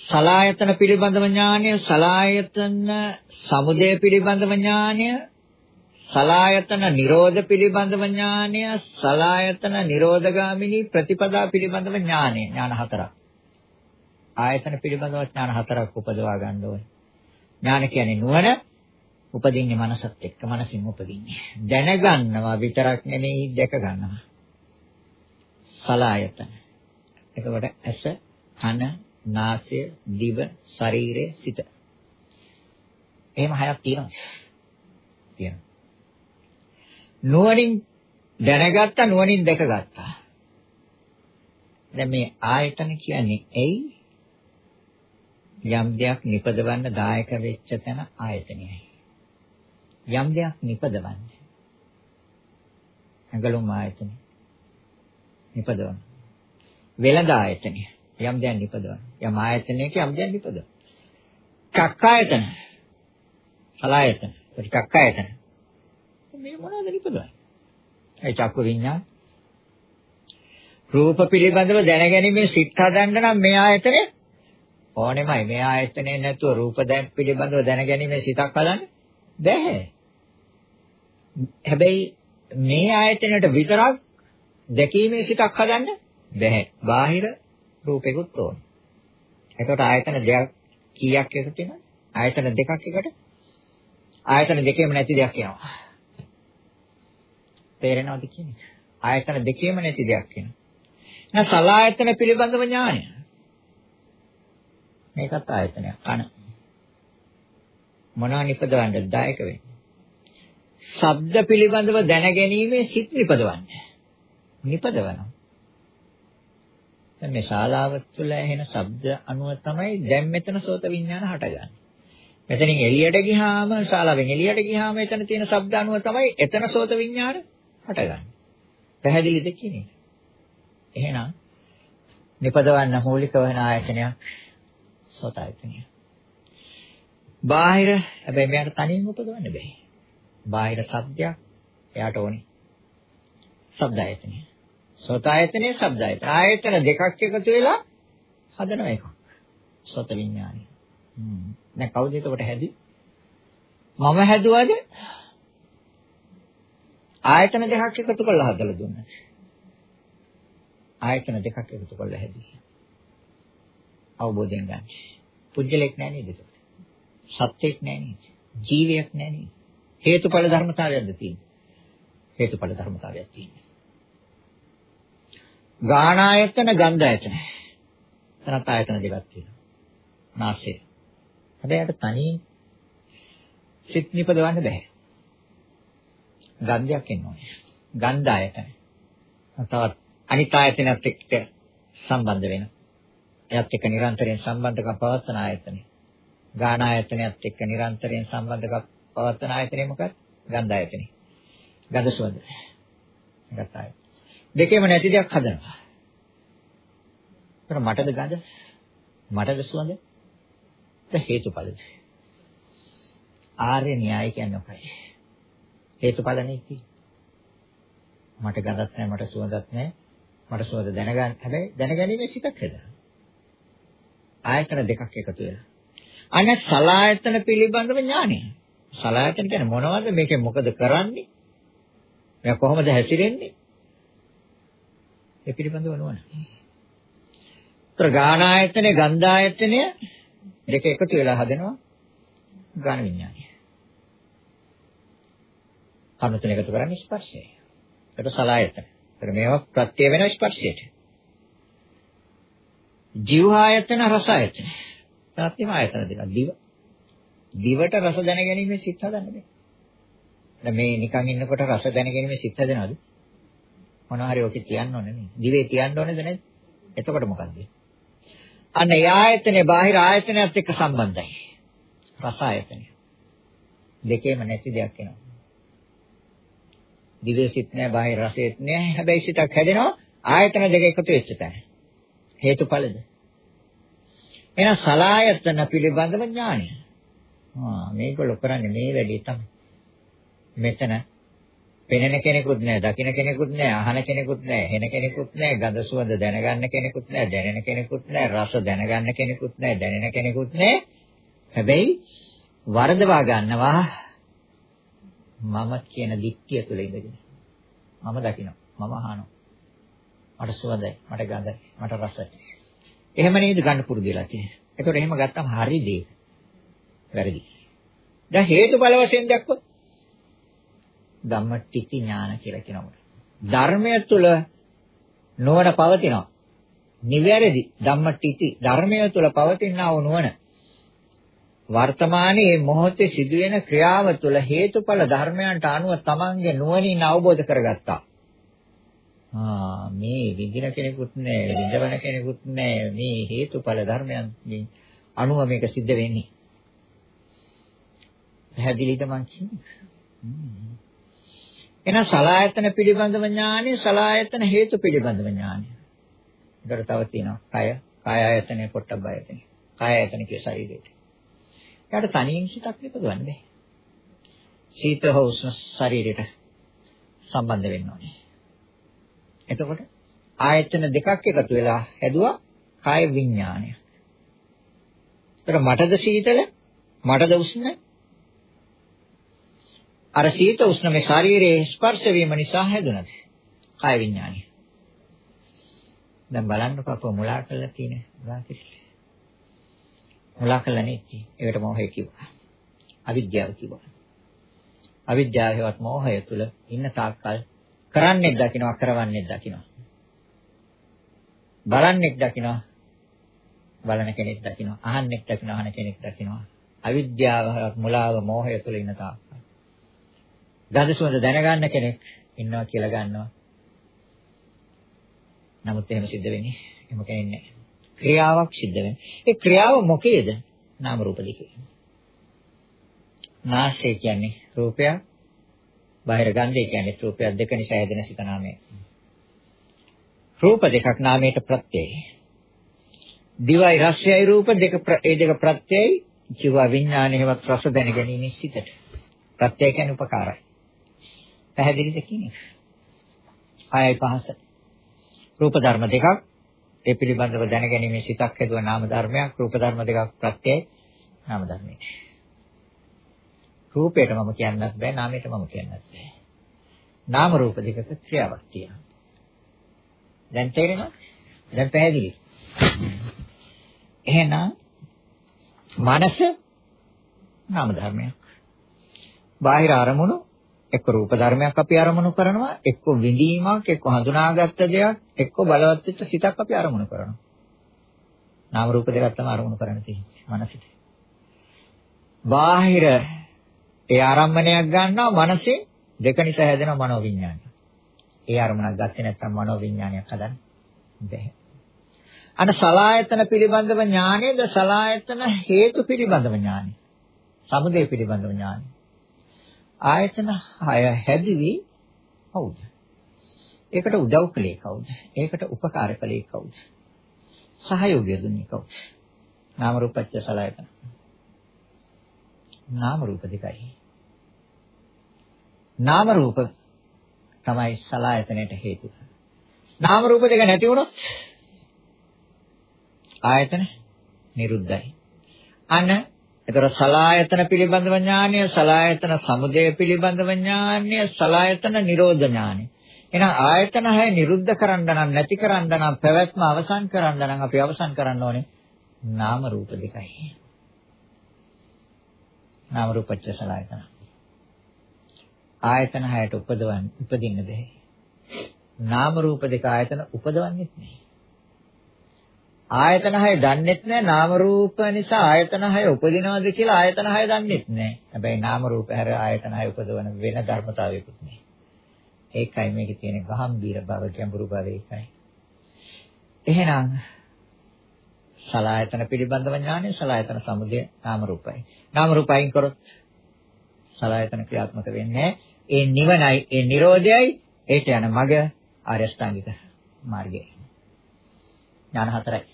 සලායතන පිළිබඳව ඥානය, සලායතන සමුදය පිළිබඳව ඥානය, සලායතන නිරෝධ පිළිබඳව ඥානය, සලායතන නිරෝධගාමිනී ප්‍රතිපදා පිළිබඳව ඥානය, ඥාන හතරක්. ආයතන පිළිබඳව ඥාන හතරක් උපදවා ගන්න ඕනේ. ඥාන කියන්නේ නුවණ උපදින්නේ මනසත් එක්ක මනසින් උපදින්නේ. දැනගන්නවා විතරක් නෙමෙයි දැක ගන්නවා. සලායතන. එතකොට ඇස, කන, නාසය, දිව, ශරීරය, සිත. එහෙම හයක් තියෙනවා. තියෙනවා. නුවණින් දැනගත්තා නුවණින් දැකගත්තා. දැන් මේ ආයතන කියන්නේ ඇයි යම් දෙයක් නිපදවන්න දායක වෙච්ච තැන ආයතනයයි. යම් දෙයක් නිපදවන්නේ. ඇඟලුම් ආයතනෙ. නිපදවන. වෙළඳ ආයතනෙ. යම් දෙයක් නිපදවන. යම් ආයතනයක යම් දෙයක් නිපදවන. චක්කායතන. සලායතන. චක්කායතන. මේ මොනවද නිපදවන්නේ? ඒ චක්කු විඤ්ඤාණ. රූප පිළිබඳව දැනගැනීමේ සිත් හදන්න නම් මේ ආයතනේ ඕනෙමයි. මේ ආයතනේ නැතුව රූප දැන් පිළිබඳව දැනගැනීමේ සිතක් හදන්න බැහැ. හැබැයි මේ ආයතනයට විතරක් දැකීමේ සිතක් හදන්න බැහැ. බාහිර රූපෙකුත් ඕන. එතකොට ආයතන දෙකක් කීයක් එකතු වෙනවද? ආයතන දෙකක් එකට ආයතන දෙකේම නැති දෙයක් එනවා. තේරෙනවද කියන්නේ? ආයතන දෙකේම නැති දෙයක් එනවා. එහෙනම් සලායතන පිළිබඳව ඥානය. මේකත් ආයතනයක්. කන. මොනවා නිපදවන්නද දායක වෙන්නේ? ශබ්ද පිළිබඳව දැනගැනීමේ සිත් නිපදවන්නේ. නිපදවනවා. දැන් මේ ශාලාව තුළ ඇහෙන ශබ්ද අනුව තමයි දැන් මෙතන සෝත විඥාන හටගන්නේ. මෙතනින් එළියට ගියාම ශාලාවෙන් එළියට ගියාම එතන තියෙන ශබ්ද අනුව තමයි එතන සෝත විඥාන හටගන්නේ. පැහැදිලිද කියන්නේ? එහෙනම් නිපදවන්න මූලික වෙන ආයතනයක් සෝත ආයතනය. බාහිර හැබැයි මෙයාට තනියෙන් උපදවන්න බෑ. බාහිර ශබ්දයක් එයාට ඕනේ. ශබ්ද ආයතනය. සෝත ආයතනය ශබ්ද ආයතන. ආයතන දෙකක් එකතු වෙලා හදන එකක්. සෝත විඥානය. හ්ම්. දැන් කවුද එතකොට හැදි? මම හැදුවද? ආයතන දෙකක් එකතු කරලා හදලා දුන්නා. ආයතන දෙකක් එකතු කරලා හැදී. අවබෝධයෙන් ගන්න. පුජ්‍යලෙක් නෑ නේද ඒක? සත්‍යෙක් නෑ නේද? ජීවියක් නෑ නේද? හේතුඵල ධර්මතාවයක්ද තියෙන්නේ? හේතුඵල ධර්මතාවයක් තියෙන්නේ. ගානායතන ගන්ධායතන. තනත් ආයතන දෙකක් තියෙනවා. නාසය. හැබැයි අර තනියෙන් සිත් නිපදවන්න බෑ. ගන්ධයක් එනවා. ගන්ධායතන. තවත් අනිත් ආයතනත් එක්ක සම්බන්ධ වෙන. එයත් එක්ක නිරන්තරයෙන් සම්බන්ධකම් පවත්වන ආයතනය. ගාන ආයතනයත් එක්ක නිරන්තරයෙන් සම්බන්ධකම් පවත්වන ආයතනය මොකක්ද? ගන්ධ ආයතනය. ගඳ සුවඳ. ගත ආයතනය. දෙකේම නැති දෙයක් හදනවා. ඒතර මටද ගඳ? මටද සුවඳ? ඒක හේතුඵලද? ආර්ය න්‍යාය කියන්නේ මොකයි? හේතුඵල නෙකි. මට ගඳක් නැහැ මට සුවඳක් නැහැ මට සුවඳ දැනගන්න හැබැයි දැනගැනීමේ සිතක් හදා. ආයතන දෙකක් එකතු වෙලා. අනේ සලායතන පිළිබඳව ඥානය. සලායතන කියන්නේ මොනවද මේකෙන් මොකද කරන්නේ? මෙයා කොහොමද හැසිරෙන්නේ? ඒ පිළිබඳව නෝන. ତර ගානායතනය ගන්ධායතනය දෙක එකතු වෙලා හදනවා ගාන විඥානය. කර්ම තුන එකතු කරන්නේ ස්පර්ශය. ඒක සලායතන. ඒක මේවා ප්‍රත්‍ය වෙන ස්පර්ශයට. ජීවායතන රසායතන. තාත්තිම ආයතන දෙක. දිව. දිවට රස දැනගැනීමේ සිත් හදන්න බෑ. දැන් මේ නිකන් ඉන්නකොට රස දැනගැනීමේ සිත් හදනවද? මොනවා හරි ඔකේ තියන්න ඕනේ නේ. දිවේ තියන්න ඕනේද නැද්ද? එතකොට මොකද්ද? අන්න ඒ ආයතනේ බාහිර ආයතනයත් එක්ක සම්බන්ධයි. රස ආයතනය. දෙකේම නැති දෙයක් එනවා. දිවේ සිත් නැහැ, බාහිර රසෙත් නැහැ. හැබැයි සිතක් හැදෙනවා ආයතන දෙක එකතු වෙච්ච තැන. හේතුඵලද? එහෙනම් සලායතන පිළිබඳව ඥානය. ආ මේගොල්ලෝ කරන්නේ මේ වැඩේ තමයි. මෙතන පෙනෙන කෙනෙකුත් නැහැ, දකින කෙනෙකුත් නැහැ, අහන කෙනෙකුත් නැහැ, හෙන කෙනෙකුත් නැහැ, ගඳ සුවඳ දැනගන්න කෙනෙකුත් නැහැ, දැනෙන කෙනෙකුත් නැහැ, රස දැනගන්න කෙනෙකුත් නැහැ, දැනෙන කෙනෙකුත් නැහැ. හැබැයි වරදවා ගන්නවා මම කියන දික්තිය තුළ ඉඳගෙන මම දකිනවා මම අහනවා මට සුවඳයි මට ගඳයි මට රසයි. එහෙම නේද ගන්න පුරුදු වෙලා තියෙන්නේ. ඒකට එහෙම ගත්තම හරි දෙයක් වැරදි. දැන් හේතුඵල වශයෙන් දැක්කොත් ධම්මටිති ඥාන කියලා කියනවා. ධර්මය තුළ නොවන පවතිනවා. නිවැරදි ධම්මටිති ධර්මය තුළ පවතිනා වූ නුවණ වර්තමානයේ මොහොතේ සිදුවෙන ක්‍රියාව තුළ හේතුඵල ධර්මයන්ට අනුව තමන්ගේ නුවණින් අවබෝධ කරගත්තා. ආ මේ විඳින කෙනෙකුත් නැහැ, විඳවන කෙනෙකුත් නැහැ. මේ හේතුඵල ධර්මයන් අනුව මේක සිද්ධ වෙන්නේ. පැහැදිලිද මං කියන්නේ? එහෙනම් සලායතන පිළිබඳව ඥානය සලායතන හේතු පිළිබඳව ඥානය. ඒකට තව තියෙනවා කය, කාය ආයතනය, පොට්ටබ්බ ආයතනය. කාය ආයතන කිය ශරීරයට. එයාට තනියෙන් සිතක් ඉපදවන්න බෑ. සීත හෝ උෂ්ණ ශරීරයට සම්බන්ධ වෙන්න ඕනේ. එතකොට ආයතන දෙකක් එකතු වෙලා හැදුවා කාය විඥානය. ඒතර මටද සීතල මටද උෂ්ණ අර සීත උෂ්ණ මේ ශරීරයේ ස්පර්ශ වීම නිසා හැදුනද කාය විඥානය. දැන් බලන්නකෝ අපව මුලා කරලා තියෙන වාසිස්. මුලා කරලා නෙච්චි. ඒකට මොහය කිව්වා. අවිද්‍යාව කිව්වා. අවිද්‍යාවවත් මෝහය තුල ඉන්න තාක්කල් කරන්නේ දකින්නවා කරවන්නේ දකින්නවා. බලන්නේ දකින්නවා බලන කෙනෙක් දකින්නවා අහන්නේ දකින්නවා අහන කෙනෙක් දකින්නවා අවිද්‍යාව මුලාව මෝහය තුල ඉන්න තාක්කල්. ගඳ සුවඳ දැනගන්න කෙනෙක් ඉන්නවා කියලා ගන්නවා. නමුත් එහෙම සිද්ධ වෙන්නේ එහෙම කෙනෙක් නෑ. ක්‍රියාවක් සිද්ධ වෙන්නේ. ඒ ක්‍රියාව මොකේද? නාම රූප දෙකේ. නාසය කියන්නේ රූපයක් බාහිර ගන්ධය කියන්නේ රූපයක් දෙක නිසා හැදෙන සිත නාමය. රූප දෙකක් නාමයට ප්‍රත්‍යයයි. දිවයි රසයයි රූප දෙක ඒ දෙක ප්‍රත්‍යයයි. ජීව විඥානයේවත් රස දැන ගැනීම සිතට. ප්‍රත්‍යය කියන්නේ උපකාරයි. පැහැදිලිද කියන්නේ ආයයි පහස. රූප ධර්ම දෙකක්. ඒ පිළිබඳව දැන ගැනීම සිතක් හදුව නාම ධර්මයක්. රූප ධර්ම දෙකක් ප්‍රත්‍යයයි. නාම ධර්මයි රූපයට මම කියන්නත් බෑ නාමයට මම කියන්නත් බෑ නාම රූප දෙකක ක්‍රියාවක් තියෙනවා දැන් තේරෙනවද දැන් පැහැදිලි එහෙනම් මනස නාම ධර්මයක්. බාහිර අරමුණු එක්ක රූප ධර්මයක් අපි අරමුණු කරනවා, එක්ක විඳීමක්, එක්ක හඳුනාගත්ත දෙයක්, එක්ක බලවත් වෙච්ච සිතක් අපි අරමුණු කරනවා. නාම රූප දෙකක් තමයි අරමුණු කරන්න තියෙන්නේ මනසට. බාහිර ඒ ආරම්මණයක් ගන්නවා මනසේ දෙක නිසා හැදෙන මනෝවිඤ්ඤාණය. ඒ අරමුණක් ගත්තේ නැත්නම් මනෝවිඤ්ඤාණයක් හදන්න බැහැ. අන සලායතන පිළිබඳව ඥානයද සලායතන හේතු පිළිබඳව ඥානය. සමුදය පිළිබඳව ඥානය. ආයතන හය හැදිවි කවුද? ඒකට උදව් කළේ කවුද? ඒකට උපකාර කළේ කවුද? සහයෝගය දුන්නේ කවුද? නාම රූපච්ච සලායතන. නාම රූප දෙකයි. නාම රූප තමයි සලායතනයට හේතුව. නාම රූප දෙක නැති වුණොත් ආයතන නිරුද්ධයි. අන එතකොට සලායතන පිළිබඳව ඥානය, සලායතන සමුදය පිළිබඳව ඥානය, සලායතන නිරෝධ ඥානය. එහෙනම් ආයතන හය නිරුද්ධ කරන්න නම් නැති කරන්න නම් පැවැත්ම අවසන් කරන්න නම් අපි අවසන් කරන්න ඕනේ නාම රූප දෙකයි. නාම රූපච්ච සලායතන. ආයතන හයට උපදවන්න උපදින්න බැහැ. නාම රූප දෙක ආයතන උපදවන්නේ නැහැ. ආයතන හය දන්නෙත් නැහැ නාම රූප නිසා ආයතන හය උපදිනවද කියලා ආයතන හය දන්නෙත් නැහැ. හැබැයි නාම රූප හැර ආයතන හය උපදවන වෙන ධර්මතාවයකුත් නැහැ. ඒකයි මේකේ තියෙන ගහම්බීර බව ගැඹුරු බව ඒකයි. එහෙනම් සලායතන පිළිබඳව ඥානය සලායතන සමුදය නාම රූපයි. නාම රූපයින් කරොත් සලායතන ක්‍රියාත්මක වෙන්නේ ඒ නිවනයි ඒ Nirodhayයි ඒට යන මග ආර්ය ශ්‍රාංගික මාර්ගය. ඥාන හතරයි.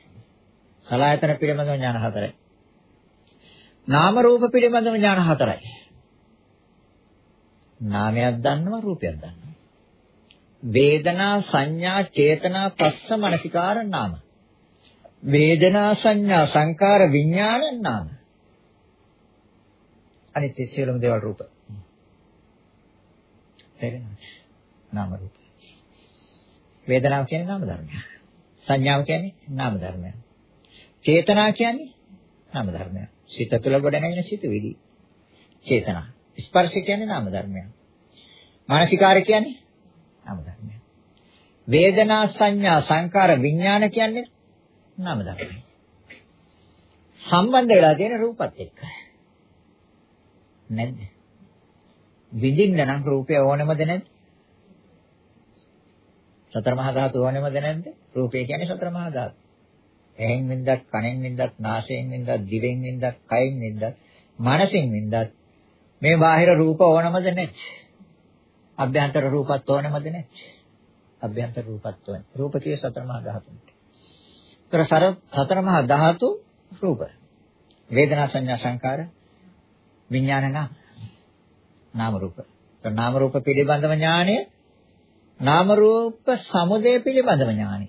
සලආයතන පිළිබඳව ඥාන හතරයි. නාම රූප පිළිබඳව ඥාන හතරයි. නාමයක් දන්නවා රූපයක් දන්නවා. වේදනා සංඥා චේතනා පස්ස මනසිකාර නාම. වේදනා සංඥා සංකාර විඥාන නාම. අනිත් සියලුම දේවල් රූප. තේරෙනවද? නාම රූප. වේදනාව කියන්නේ නාම ධර්මයක්. සංඥාව කියන්නේ නාම ධර්මයක්. චේතනා කියන්නේ නාම ධර්මයක්. සිත තුළ ගොඩ නැගෙන සිතුවිලි. චේතනා. ස්පර්ශ කියන්නේ නාම ධර්මයක්. මානසිකාරය කියන්නේ නාම ධර්මයක්. වේදනා සංඥා සංකාර විඥාන කියන්නේ නාම ධර්මයක්. සම්බන්ධ වෙලා තියෙන රූපත් එක්ක. නැද්ද? විඳින්න නම් රූපය ඕනෙමද නැද්ද? සතර මහා ධාතු ඕනෙමද නැද්ද? රූපය කියන්නේ සතර මහා ධාතු. ඇහෙන් වින්දත්, කනෙන් වින්දත්, නාසයෙන් වින්දත්, දිවෙන් වින්දත්, කයෙන් වින්දත්, මනසෙන් වින්දත් මේ බාහිර රූප ඕනමද නැත්? අභ්‍යන්තර රූපත් ඕනෙමද නැහැ? අභ්‍යන්තර රූපත් ඕනේ. රූප කියේ සතර මහා ධාතුන්ට. ඒතර සතර මහා ධාතු රූප. වේදනා සංඥා සංකාර විඥාන නාම නාම රූප. ඒතර නාම රූප පිළිබඳව ඥානය නාම රූප සමුදය පිළිබඳව ඥානය.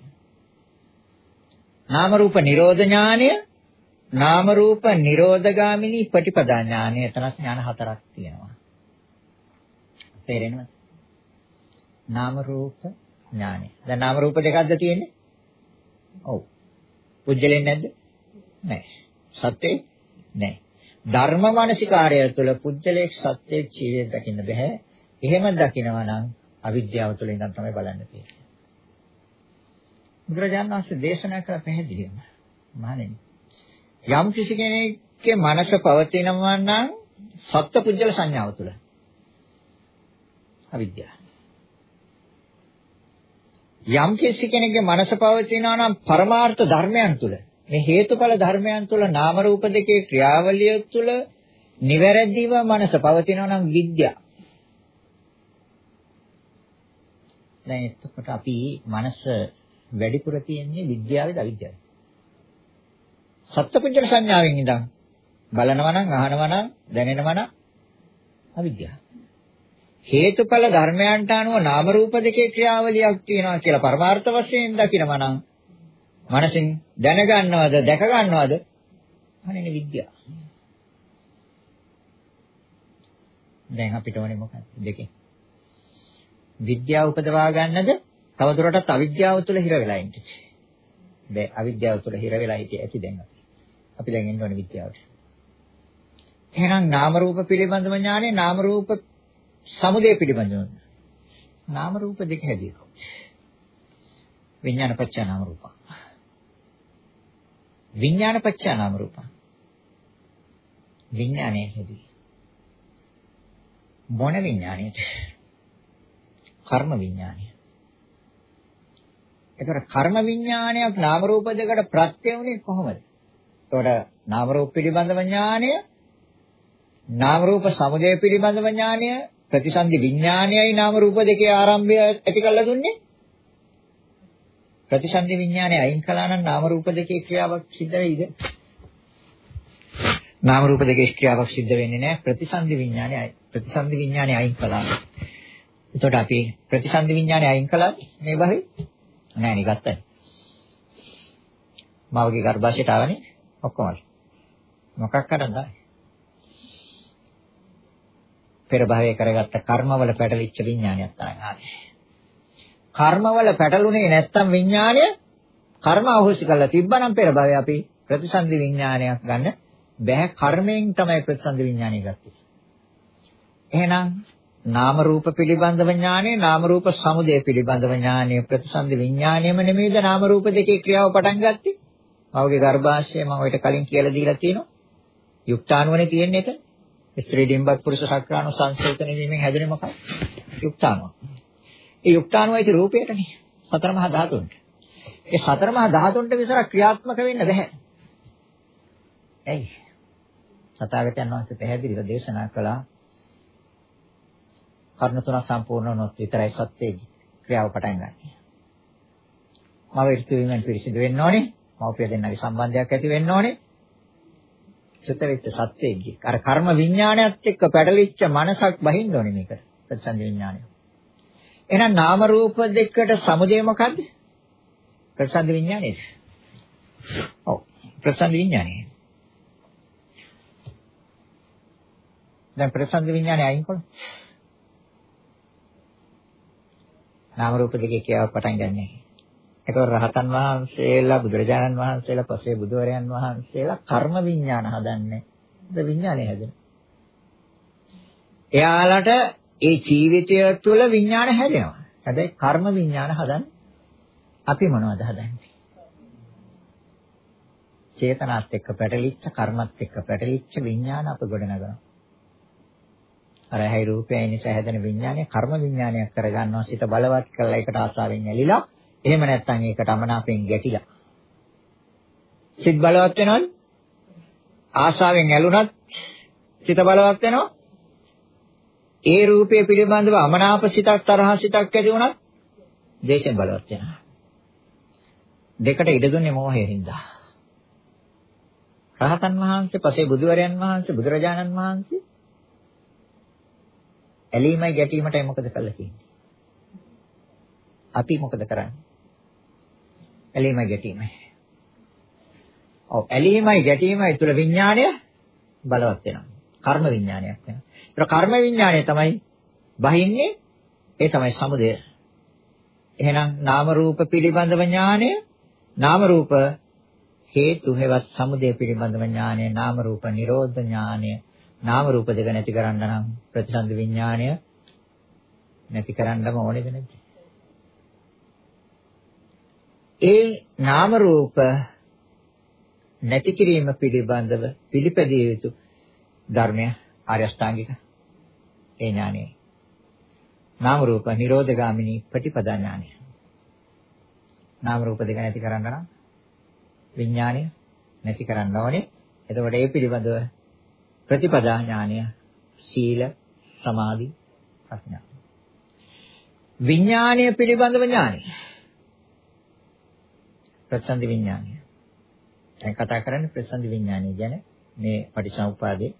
නාම රූප නිරෝධ ඥානය නාම රූප නිරෝධගාමිනී ප්‍රතිපදා ඥානය එතන ඥාන හතරක් තියෙනවා. තේරෙනවද? නාම රූප ඥානය. දැන් නාම රූප දෙකක්ද තියෙන්නේ? ඔව්. පුජ්‍යලෙන් නැද්ද? නැහැ. සත්‍යේ නැහැ. ධර්ම මානසිකාරය තුළ පුජ්‍යලේක් සත්‍යයේ ජීවිතය දකින්න බෑ. එහෙම දකිනවා නම් අවිද්‍යාව තුළ ඉඳන් තමයි බලන්න තියෙන්නේ. බුදුරජාණන් වහන්සේ දේශනා කළ පැහැදිලිවම මහණෙනි යම් කිසි කෙනෙක්ගේ මනස පවතිනවා නම් සත්පුජ්‍යල සංඥාව තුළ අවිද්‍යාව. යම් කිසි කෙනෙක්ගේ මනස පවතිනවා නම් පරමාර්ථ ධර්මයන් තුළ මේ හේතුඵල ධර්මයන් තුළ නාම රූප දෙකේ ක්‍රියාවලිය තුළ නිවැරදිව මනස පවතිනවා නම් විද්‍යාව. දැන් එතකොට අපි මනස වැඩිපුර තියෙන්නේ විද්‍යාවේද අවිද්‍යාවේද? සත්පුජ්‍යල සංඥාවෙන් ඉඳන් බලනවා නම් අහනවා නම් දැනෙනවා නම් අවිද්‍යාව. හේතුඵල ධර්මයන්ට අනුව නාම රූප දෙකේ ක්‍රියාවලියක් තියෙනවා කියලා පරමාර්ථ වශයෙන් දකිනවා නම් මනසින් දැනගන්නවද දැක ගන්නවද අනේ විද්‍යාව. දැන් අපිට ඕනේ මොකක්ද දෙකෙන් විද්‍යාව උපදවා ගන්නද තවදුරටත් අවිද්‍යාව තුළ හිර වෙලා ඉන්නේ. දැන් අවිද්‍යාව තුළ හිර වෙලා හිටිය ඇති දැන් අපි. අපි දැන් එන්න ඕනේ විද්‍යාවට. එහෙනම් නාම රූප පිළිබඳව ඥානෙ නාම රූප සමුදය පිළිබඳව. නාම රූප දෙක හැදෙනවා. විඥාන පත්‍ය නාම රූප. විඥාන පත්‍ය නාම රූප. විඥානයේ හැදී. මොන විඥානයේද? කර්ම විඥානය. ඒතර කර්ම විඥානයක් නාම රූප දෙකට ප්‍රත්‍ය වුණේ කොහොමද? එතකොට නාම රූප පිළිබඳව ඥානය නාම රූප සමුදය පිළිබඳව ඥානය ප්‍රතිසන්දි විඥානයයි නාම රූප දෙකේ ආරම්භය ඇති කරලා දුන්නේ? ප්‍රතිසන්දි විඥානය අයින් කළා නම් නාම රූප දෙකේ ක්‍රියාවක් සිද්ධ වෙයිද? නාම රූප දෙකේ ක්‍රියාවක් සිද්ධ වෙන්නේ නැහැ. ප්‍රතිසන්දි විඥානය ප්‍රතිසන්දි විඥානය අයින් කළා. එතකොට අපි ප්‍රතිසන්දි විඥානය අයින් කළා මේ භවයේ නෑ නේ ගත්තනේ මවගේ ගර්භාෂයට ආවනේ ඔක්කොම මොකක් කරන්නද? පෙර භවයේ කරගත්ත කර්මවල පැටලිච්ච විඥානයක් තමයි ආවේ. කර්මවල පැටලුනේ නැත්තම් විඥානය කර්ම අහෝසි කරලා තිබ්බනම් පෙර භවයේ අපි ප්‍රතිසන්දි විඥානයක් ගන්න බෑ කර්මයෙන් තමයි ප්‍රතිසන්දි විඥානය ගත්තේ. එහෙනම් නාම රූප පිළිබඳව ඥානෙ නාම රූප සමුදය පිළිබඳව ඥානෙ ප්‍රතිසන්දි විඥාණයම නෙමෙයිද නාම රූප දෙකේ ක්‍රියාව පටන් ගත්තේ? මවගේ ගර්භාෂය මම ඔයිට කලින් කියලා දීලා තියෙනවා. යුක්තාණුවනේ තියෙන්නේ ඒක. ස්ත්‍රී ඩිම්බක් පුරුෂ ශක්‍රාණු සංසේතන වීමෙන් හැදෙන මොකක්ද? යුක්තාණුව. ඒ යුක්තාණුවයි රූපයටනේ. සතර මහා ධාතුන්ට. ඒ සතර මහා ධාතුන්ට විතර ක්‍රියාත්මක වෙන්න බෑ. ඇයි? සතාගතයන් වහන්සේ පැහැදිලිව දේශනා කළා කර්ණ තුන සම්පූර්ණ වුණොත් විතරයි සත්‍යයේ ක්‍රියාව පටන් ගන්න. මව ඍතු වීමෙන් පිරිසිදු වෙන්න ඕනේ. මව්පිය දෙන්නගේ සම්බන්ධයක් ඇති වෙන්න ඕනේ. චිත වෙච්ච සත්‍යයේ අර කර්ම විඥානයත් එක්ක පැටලිච්ච මනසක් බහින්න ඕනේ මේක ප්‍රතිසන්දි විඥානය. එහෙනම් නාම රූප දෙකට සමුදය මොකද්ද? ප්‍රතිසන්දි විඥානයද? ඔව් ප්‍රතිසන්දි විඥානය. දැන් ප්‍රතිසන්දි විඥානය අයින් කළොත් නාම රූප දෙකේ කියාව පටන් ගන්නෑ. ඒතකොට රහතන් වහන්සේලා බුදුරජාණන් වහන්සේලා පස්සේ බුදුවරයන් වහන්සේලා කර්ම විඥාන හදන්නේ. ද විඥානය හැදෙන. එයාලට ඒ ජීවිතය තුළ විඥාන හැදෙනවා. හැබැයි කර්ම විඥාන හදන්නේ අපි මොනවද හදන්නේ? චේතනාත් එක්ක පැටලිච්ච කර්මත් එක්ක පැටලිච්ච විඥාන අප ගොඩනගනවා. අර හැයි රූපයයි නිසා හැදෙන විඥානය කර්ම විඥානයක් කරගන්නවා සිත බලවත් කරලා ඒකට ආසාවෙන් ඇලිලා එහෙම නැත්නම් ඒකට අමනාපෙන් ගැටිලා. සිත් බලවත් වෙනවද? ආශාවෙන් ඇලුනත් සිත බලවත් වෙනවා. ඒ රූපය පිළිබඳව අමනාප සිතක් තරහ සිතක් ඇති වුණත් දේශයෙන් බලවත් වෙනවා. දෙකට ඉඩ දුන්නේ මෝහයෙන් හින්දා. රහතන් වහන්සේ පසේ බුදුවරයන් වහන්සේ බුදුරජාණන් වහන්සේ ඇලීමයි ගැටීමටයි මොකද කළේ කියන්නේ? අපි මොකද කරන්නේ? ඇලීමයි ගැටීමයි. ඔව් ඇලීමයි ගැටීමයි තුල විඥාණය බලවත් වෙනවා. කර්ම විඥානයක් වෙනවා. ඒක කර්ම විඥානය තමයි බහින්නේ ඒ තමයි සමුදය. එහෙනම් නාම රූප පිළිබඳව ඥානය නාම රූප හේතු හේවත් සමුදය පිළිබඳව ඥානය නාම රූප නිරෝධ ඥානය නාම රූප දෙක නැති කරන්න නම් ප්‍රතිසන්ද විඥානය නැති කරන්නම ඕනේද නැද්ද? ඒ නාම රූප නැති කිරීම පිළිබඳව පිළිපැදිය යුතු ධර්මය ආර්ය අෂ්ටාංගික ඒ ඥානය. නාම රූප නිරෝධගාමිනී ප්‍රතිපදා ඥානය. නාම රූප දෙක නැති කරන්න නම් විඥානය නැති කරන්න ඕනේ. එතකොට ඒ පිළිබඳව ප්‍රතිපදා ඥානය සීල සමාධි ප්‍රඥා. විඥානය පිළිබඳව ඥානය. ප්‍රසන්න විඥානය. දැන් කතා කරන්නේ ප්‍රසන්න විඥානය ගැන මේ පටිච්චසමුප්පාදේ.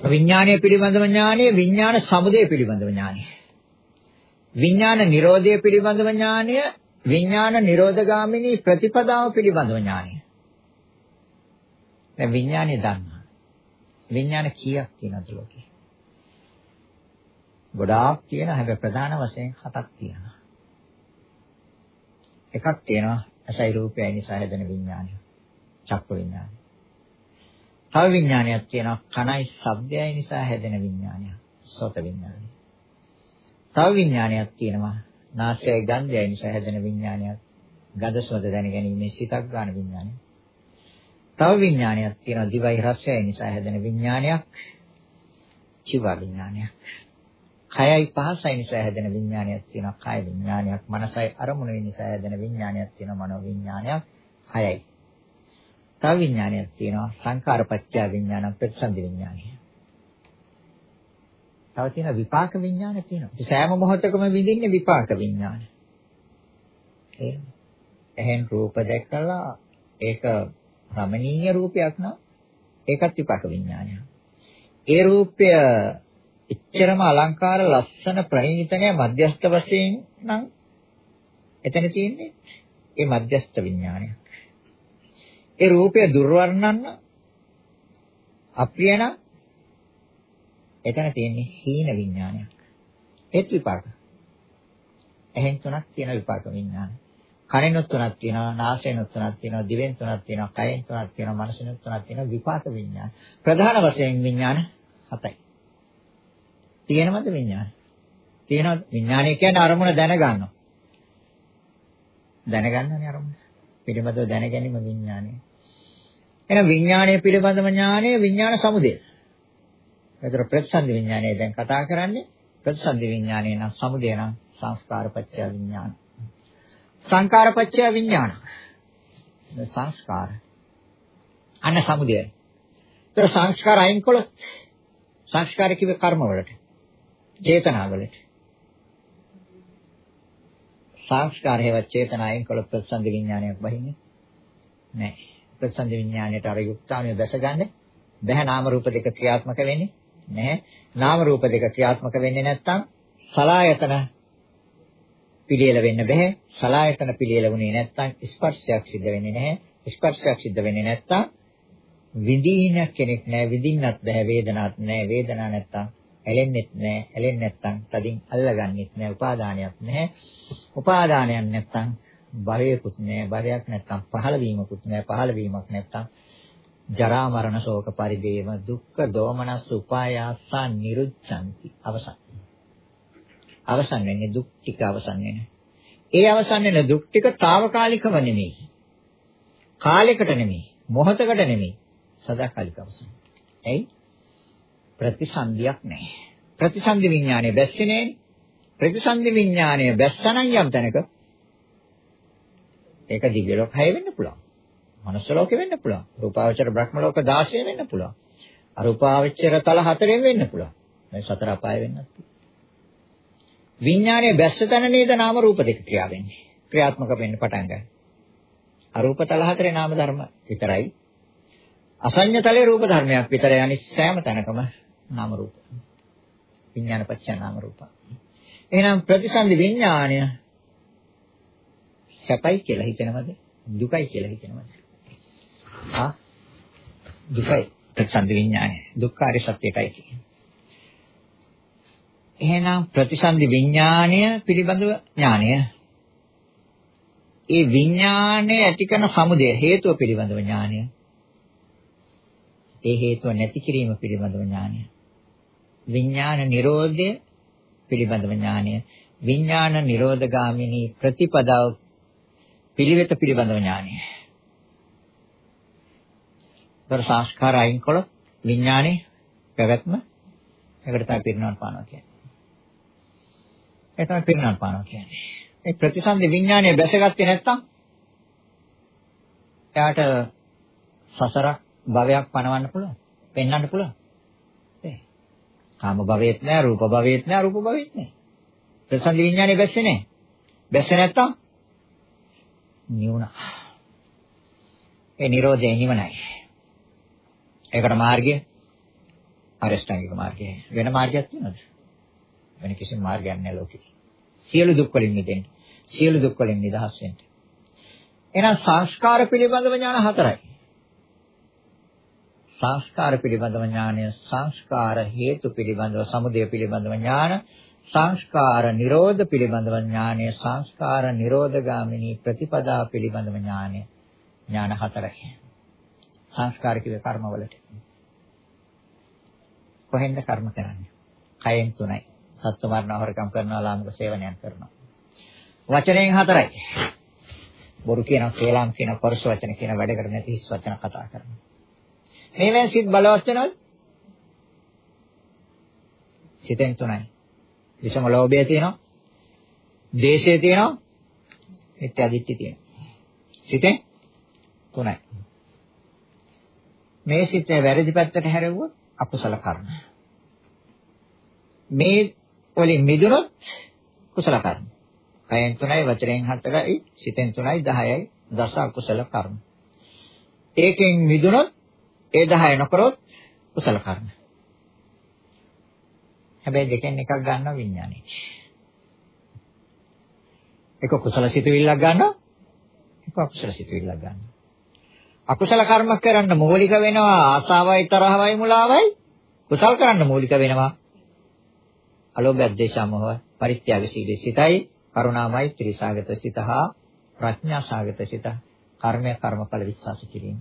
විඥානය පිළිබඳව ඥානය විඥාන සමුදය පිළිබඳව ඥානය. විඥාන නිරෝධය පිළිබඳව ඥානය විඥාන නිරෝධගාමිනී ප්‍රතිපදාව පිළිබඳව ඥානය. දැන් විඥානය දන්නවා. විඥාන කීයක් තියෙනවද ලෝකේ? ගොඩාක් තියෙනවා හැබැයි ප්‍රධාන වශයෙන් හතක් තියෙනවා. එකක් තියෙනවා අසයි රූපයයි නිසා හැදෙන විඥානය. චක්ක විඥානය. තව විඥානයක් තියෙනවා කනයි ශබ්දයයි නිසා හැදෙන විඥානය. සෝත විඥානය. තව විඥානයක් තියෙනවා නාසයයි ගන්ධයයි නිසා හැදෙන විඥානයක්. ගඳ සුවඳ දැන ගැනීම සිතක් ගන්න විඥානය. තව විඥානයක් තියෙනවා දිවයි රසයයි නිසා හැදෙන විඥානයක්. චිව විඥානයක්. කයයි පහසයි නිසා හැදෙන විඥානයක් තියෙනවා. කාය විඥානයක් මනසයි අරමුණ නිසා හැදෙන විඥානයක් තියෙනවා. මනෝ විඥානයක් කයයි. තව විඥානයක් තියෙනවා. සංකාරපච්චය විඥාන ප්‍රතිසන්දි විඥානය. තව තියෙන විපාක විඥාන තියෙනවා. සෑම මොහොතකම විඳින්නේ විපාක විඥාන. එහෙම. එහෙන් රූප දැක්කලා ඒක රමණීය රූපයක් නම් ඒකත් විපාක විඥානයක්. ඒ රූපය එච්චරම අලංකාර ලස්සන ප්‍රණීතනය මධ්‍යස්ත වශයෙන් නම් එතන තියෙන්නේ ඒ මධ්‍යස්ත විඥානය. ඒ රූපය දුර්වර්ණන්න අප්‍රිය නම් එතන තියෙන්නේ හීන විඥානයක්. ඒත් විපාක. එහෙන් තුනක් තියෙන විපාක විඥාන. කනෙන් තුනක් තියෙනවා, නාසයෙන් තුනක් තියෙනවා, දිවෙන් තුනක් තියෙනවා, කයෙන් තුනක් තියෙනවා, මනසෙන් තුනක් තියෙනවා විපාක විඥාන. ප්‍රධාන වශයෙන් විඥාන හතයි. තියෙනවද විඥානය? තියෙනවද? විඥානය කියන්නේ අරමුණ දැනගන්නවා. දැනගන්නනේ අරමුණ. පිළිබඳව දැනගැනීම විඥානය. එහෙනම් විඥානය පිළිබඳව ඥානය විඥාන සමුදය. ඒතර ප්‍රතිසන්දි විඥානය දැන් කතා කරන්නේ ප්‍රතිසන්දි විඥානය නම් සමුදය නම් සංස්කාරපච්චය විඥාන. සංකාරපච්චය විඥාන. සංස්කාර. අන්න සමුදය. ඒතර සංස්කාර අයින් කළොත් සංස්කාර කිව්වේ කර්ම වලට. චේතනාවලට. සංස්කාර හේවත් චේතනාවෙන් කළ ප්‍රතිසන්දි විඥානයක් බහින්නේ නැහැ. ප්‍රතිසන්දි විඥානයට අර යුක්තාණය දැසගන්නේ බැහැ නාම රූප දෙක ක්‍රියාත්මක වෙන්නේ නැහැ. නාම රූප දෙක ක්‍රියාත්මක වෙන්නේ නැත්නම් සලායතන පිළියෙල වෙන්න බෑ. සලායතන පිළියෙල වුණේ නැත්නම් ස්පර්ශයක් සිද්ධ වෙන්නේ නැහැ. ස්පර්ශයක් සිද්ධ වෙන්නේ නැත්නම් විඳින කෙනෙක් නැහැ. විඳින්නත් බෑ. වේදනාවක් නැහැ. වේදනාවක් නැත්නම් ඇලෙන්නෙත් නැහැ. ඇලෙන්නේ නැත්නම් තදින් අල්ලගන්නෙත් නැහැ. උපාදානයක් නැහැ. උපාදානයක් නැත්නම් භවයකුත් නැහැ. භවයක් නැත්නම් පහළ වීමකුත් නැහැ. පහළ වීමක් නැත්නම් ජරා මරණ ශෝක පරිදේව දුක්ඛ දෝමනස් උපායාසා නිරුච්ඡanti අවසන්. අවසන් වෙන්නේ දුක් ටික අවසන් වෙන්නේ. ඒ අවසන් වෙන දුක් ටික తాවකාලිකව නෙමෙයි. කාලයකට නෙමෙයි. මොහොතකට නෙමෙයි. සදාකාලික අවසන්. එයි ප්‍රතිසන්දියක් නැහැ. ප්‍රතිසන්දි විඥානය බැස්සේ නැහැ. ප්‍රතිසන්දි විඥානය බැස්සනම් යම් තැනක ඒක දිව්‍ය ලෝක 6 වෙන්න පුළුවන්. මනුස්ස ලෝකෙ වෙන්න පුළුවන්. රූපාවචර බ්‍රහ්ම ලෝක 16 වෙන්න පුළුවන්. අරූපාවචර තල හතරෙන් වෙන්න පුළුවන්. මේ සතර අපාය වෙන්නත් පුළුවන්. විඥානයේ බැස්ස තැන නේද නාම රූප දෙක ක්‍රියා වෙන්නේ. ක්‍රියාත්මක වෙන්න පටන් ගන්න. අරූප තල හතරේ නාම ධර්ම විතරයි. අසඤ්ඤ තලයේ රූප ධර්මයක් විතරයි. අනිත් සෑම තැනකම නාම රූප. විඥාන පත්‍ය නාම රූප. එහෙනම් ප්‍රතිසන්දි විඥාණය සැපයි කියලා හිතනවද? දුකයි කියලා හිතනවද? ආ දුකයි ප්‍රතිසන්දි විඥානය. දුක්ඛාරි සත්‍යයටයි කියන්නේ. එහෙනම් ප්‍රතිසන්දි විඥානය පිළිබඳව ඥානය. ඒ විඥානය ඇති කරන සමුදය හේතුව පිළිබඳව ඥානය. ඒ හේතුව නැති කිරීම පිළිබඳව ඥානය. විඥාන නිරෝධය පිළිබඳව ඥානය. විඥාන නිරෝධගාමිනී ප්‍රතිපදාව පිළිවෙත පිළිබඳව ඥානය. ඒතර සංස්කාර අයින් කළොත් විඥානේ පැවැත්ම ඒකට තමයි පිරිනවන පානවා කියන්නේ. ඒ තමයි පිරිනවන පානවා කියන්නේ. මේ ප්‍රතිසන්දි විඥානය බැසගත්තේ නැත්නම් එයාට සසරක් භවයක් පණවන්න පුළුවන්. පෙන්වන්න පුළුවන්. ඒ. කාම භවයේත් නෑ, රූප භවයේත් නෑ, රූප භවයේත් නෑ. ප්‍රතිසන්දි විඥානය බැස්සේ නෑ. බැස්සේ නැත්නම් නිවුණා. ඒ Nirodhe නිවනයි. ඒකට මාර්ගය අරිෂ්ඨාංගික මාර්ගය. වෙන මාර්ගයක් තියෙනවද? වෙන කිසිම මාර්ගයක් නැහැ ලෝකේ. සියලු දුක් වලින් මිදෙන්න. සියලු දුක් වලින් නිදහස් වෙන්න. එහෙනම් සංස්කාර පිළිබඳව ඥාන හතරයි. සංස්කාර පිළිබඳව ඥානය සංස්කාර හේතු පිළිබඳව සමුදය පිළිබඳව ඥාන සංස්කාර නිරෝධ පිළිබඳව ඥානය සංස්කාර නිරෝධගාමිනී ප්‍රතිපදා පිළිබඳව ඥානය. ඥාන හතරයි සංස්කාර කිව්වේ කර්මවලට. කොහෙන්ද කර්ම කරන්නේ? කයෙන් තුනයි. සත්ව මරණ හොරකම් කරනවා ලාමක සේවනයක් කරනවා. වචනයෙන් හතරයි. බොරු කියන කේලම් කියන පරස වචන කියන වැඩ කර නැති හිස් වචන කතා කරනවා. මේවෙන් සිත් බලවත් වෙනවද සිතෙන් තුනයි විෂම ලෝභය තියෙනවා. දේශය තියෙනවා. මිත්‍යා දිට්ඨිය තියෙනවා. සිතෙන් තුනයි. මේ සිත වැරදි පැත්තට හැරෙව්වොත් අකුසල කර්ම. මේ වලින් මිදුනොත් කුසල කර්ම. කයෙන් තුනයි වචරයෙන් හතරයි සිතෙන් තුනයි 10යි දස අකුසල කර්ම. ඒකෙන් මිදුනොත් ඒ 10 නොකරොත් කුසල කර්ම. හැබැයි දෙකෙන් එකක් ගන්නවා විඥානේ. එක කුසල සිතුවිල්ලක් ගන්නවා එක අකුසල සිතුවිල්ලක් ගන්නවා. අකුසල කර්ම කරන්න මූලික වෙනවා ආසාවයි තරහවයි මුලාවයි කුසල් කරන්න මූලික වෙනවා අලෝභ අධේශ මොහ පරිත්‍යාග සීලේ සිතයි කරුණාමයි ත්‍රිසාගත සිත හා ප්‍රඥා සාගත සිත කර්මය කර්මඵල විශ්වාස කිරීම.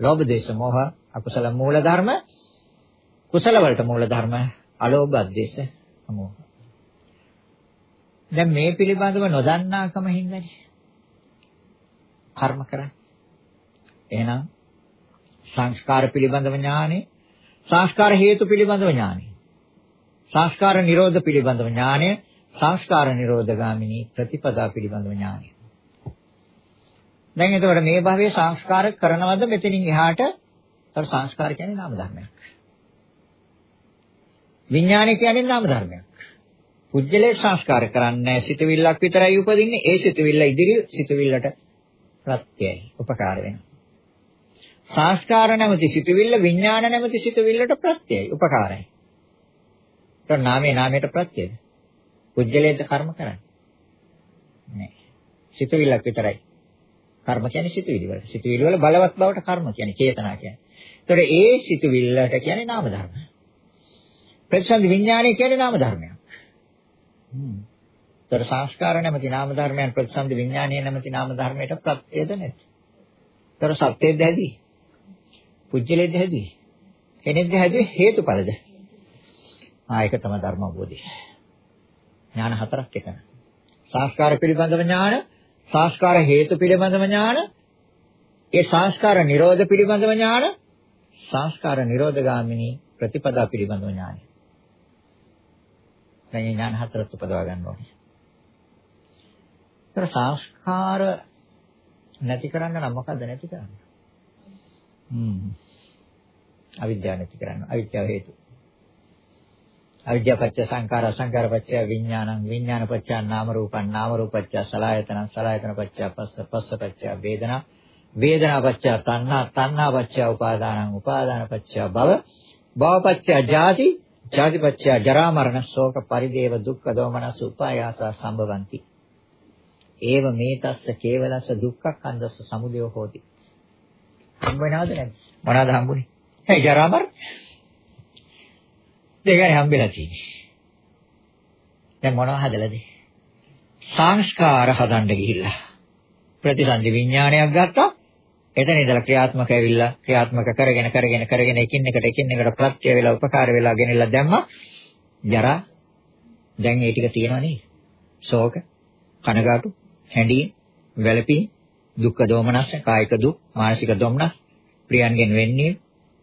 ලෝභ දේශ මොහ අකුසල මූල ධර්ම කුසල වලට මූල ධර්ම අලෝභ අධේශ අමෝහ. දැන් මේ පිළිබඳව නොදන්නාකම හින්දානේ කර්ම කරන්නේ. එහෙනම් සංස්කාර පිළිබඳව ඥානෙ, සංස්කාර හේතු පිළිබඳව ඥානෙ, සංස්කාර නිරෝධ පිළිබඳව ඥානය, සංස්කාර නිරෝධගාමිනී ප්‍රතිපදා පිළිබඳව ඥානය. දැන් එතකොට මේ භවයේ සංස්කාර කරනවද මෙතනින් එහාට? ඒතර සංස්කාර කියන්නේ නාම ධර්මයක්. විඥානය කියන්නේ නාම ධර්මයක්. පුජ්‍යලේ සංස්කාර කරන්නේ සිතවිල්ලක් විතරයි උපදින්නේ. ඒ සිතවිල්ල ඉදිරි සිතවිල්ලට ප්‍රත්‍යයයි උපකාර වෙනවා. සංස්කාර නැමැති සිතවිල්ල විඥාන නැමැති සිතවිල්ලට ප්‍රත්‍යයයි උපකාරයි. ඒතර නාමයේ නාමයට ප්‍රත්‍යයද? පුජ්‍යලේද කර්ම කරන්නේ? නෑ. සිතවිල්ලක් විතරයි. කර්ම කියන්නේ සිතවිලි වල. සිතවිලි වල බලවත් බවට කර්ම කියන්නේ චේතනා කියන්නේ. ඒතර ඒ සිතවිල්ලට කියන්නේ නාම ධර්ම. ප්‍රතිසන්දි විඥානය කියන්නේ නාම ධර්මයක්. හ්ම්. ඒතර සංස්කාර නැමැති නාම ධර්මයන් ප්‍රතිසන්දි විඥානය නැමැති නාම ධර්මයට ප්‍රත්‍යද නැති. ඒතර සත්‍යයද ඇදී. පුජ්‍යලෙද ඇදී. කෙනෙක්ද ඇදී හේතුඵලද? ආ ඒක තමයි ධර්ම අවබෝධය. ඥාන හතරක් එකන. සංස්කාර පිළිබඳව ඥාන, සංස්කාර හේතු පිළිබඳව ඥාන, ඒ සංස්කාර නිරෝධ පිළිබඳව ඥාන, සංස්කාර නිරෝධගාමිනී ප්‍රතිපදා පිළිබඳව ඥානයි. දැන් මේ ඥාන හතරත් උපදවා ගන්න ඕනේ. ඒතර සංස්කාර නැති කරන්න නම් මොකද්ද නැති කරන්නේ? හ්ම්. අවිද්‍යාව නැති කරන්න. අවිද්‍යාව හේතු. අවිද්‍යාව පත්‍ය සංඛාර සංඛාර පත්‍ය විඥානං විඥාන පත්‍ය නාම රූපං නාම රූප පත්‍ය සලආයතනං සලආයතන පත්‍ය පස්ස පස්ස පත්‍ය වේදනා. වේදනා පත්‍ය තණ්හා තණ්හා පත්‍ය උපාදානං උපාදාන පත්‍ය භව. භව පත්‍ය ජාති. ජාති පත්‍ය ජරා මරණ ශෝක පරිදේව දුක්ඛ දෝමනස උපායාස සම්භවಂತಿ ඒව මේ තස්ස කේවලස දුක්ඛ කන්දස සමුදය හෝති. හම්බ වෙනවද නැද්ද? මොනවාද හම්බුනේ? ඒ ජරා මරණ? දෙකයි හම්බෙලා තියෙන්නේ. දැන් මොනව හදලාද? සංස්කාර හදන්න ගිහිල්ලා. ප්‍රතිසන්දි විඥානයක් ගත්තා. එතන ඉඳලා ක්‍රියාත්මක ඇවිල්ලා ක්‍රියාත්මක කරගෙන කරගෙන කරගෙන එකින් එකට එකින් එකට ප්‍රත්‍ය වෙලා උපකාර වෙලා ගෙනilla දැම්මා. ජරා දැන් ඒ ටික තියෙනව නේද? ශෝක, කනගාටු, හැඬීම්, වැළපීම්, දුක්ඛ දෝමනස්ස, කායික දුක්, මානසික දොම්නස්, ප්‍රියන්ගෙන් වෙන්නේ,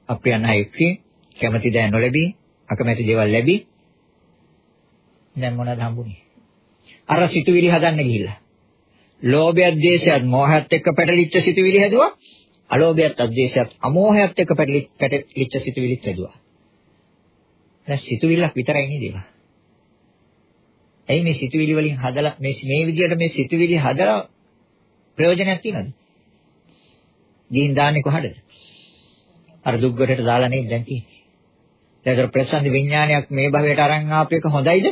අප්‍රියන් අය එක්වීම, කැමැති දෑ නොලැබී, අකමැති දේවල් ලැබි. දැන් මොනවද හම්බුනේ? අර සිතුවිලි හදන්න ගිහිල්ලා. ලෝභයත්, ද්වේෂයත්, මෝහයත් එක්ක පැටලිච්ච සිතුවිලි හැදුවා. අලෝභයත්, අද්වේෂයත්, අමෝහයත් එක්ක පැටලිච්ච සිතුවිලිත් හැදුවා. දැන් සිතුවිල්ලක් විතරයි නේද ඒවා? ඇයි මේ සිතුවිලි වලින් හදලා මේ මේ විදිහට මේ සිතුවිලි හදලා ප්‍රයෝජනයක් තියනවද? ගිහින් දාන්නේ කොහටද? අර දුක්ගටට දාලා නේද දැන් තියෙන්නේ. ඒතර ප්‍රසන්න විඥානයක් මේ භවයට අරන් ආපු එක හොඳයිද?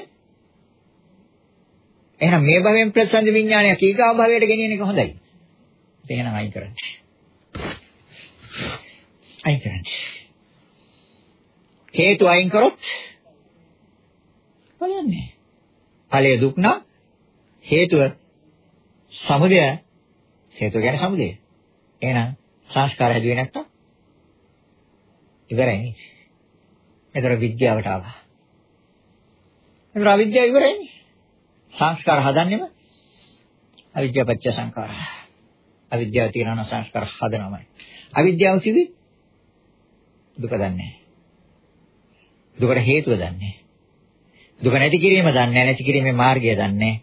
එහෙනම් මේ භවයෙන් ප්‍රසන්න විඥානයක් ඊගා භවයට ගෙනියන එක හොඳයි. එහෙනම් අයින් කරන්න. අයින් කරන්න. හේතු අයින් කරොත් බලන්නේ. ඵලය දුක් නම් හේතුව සමුදය හේතුව කියන්නේ සමුදය. එහෙනම් සංස්කාර හැදුවේ නැත්තම් ඉවරයි නේද? ඒතර විද්‍යාවට ආවා. ඒතර අවිද්‍යාව ඉවරයිනේ. සංස්කාර හදන්නෙම අවිද්‍යාව පත්‍ය සංකාර. අවිද්‍යාව තියෙනවා සංස්කාර හදනවමයි. අවිද්‍යාව කිව්වේ දුක දන්නේ. දුකට හේතුව දන්නේ. දුක නැති කිරීම දන්නේ නැති කිරීමේ මාර්ගය දන්නේ.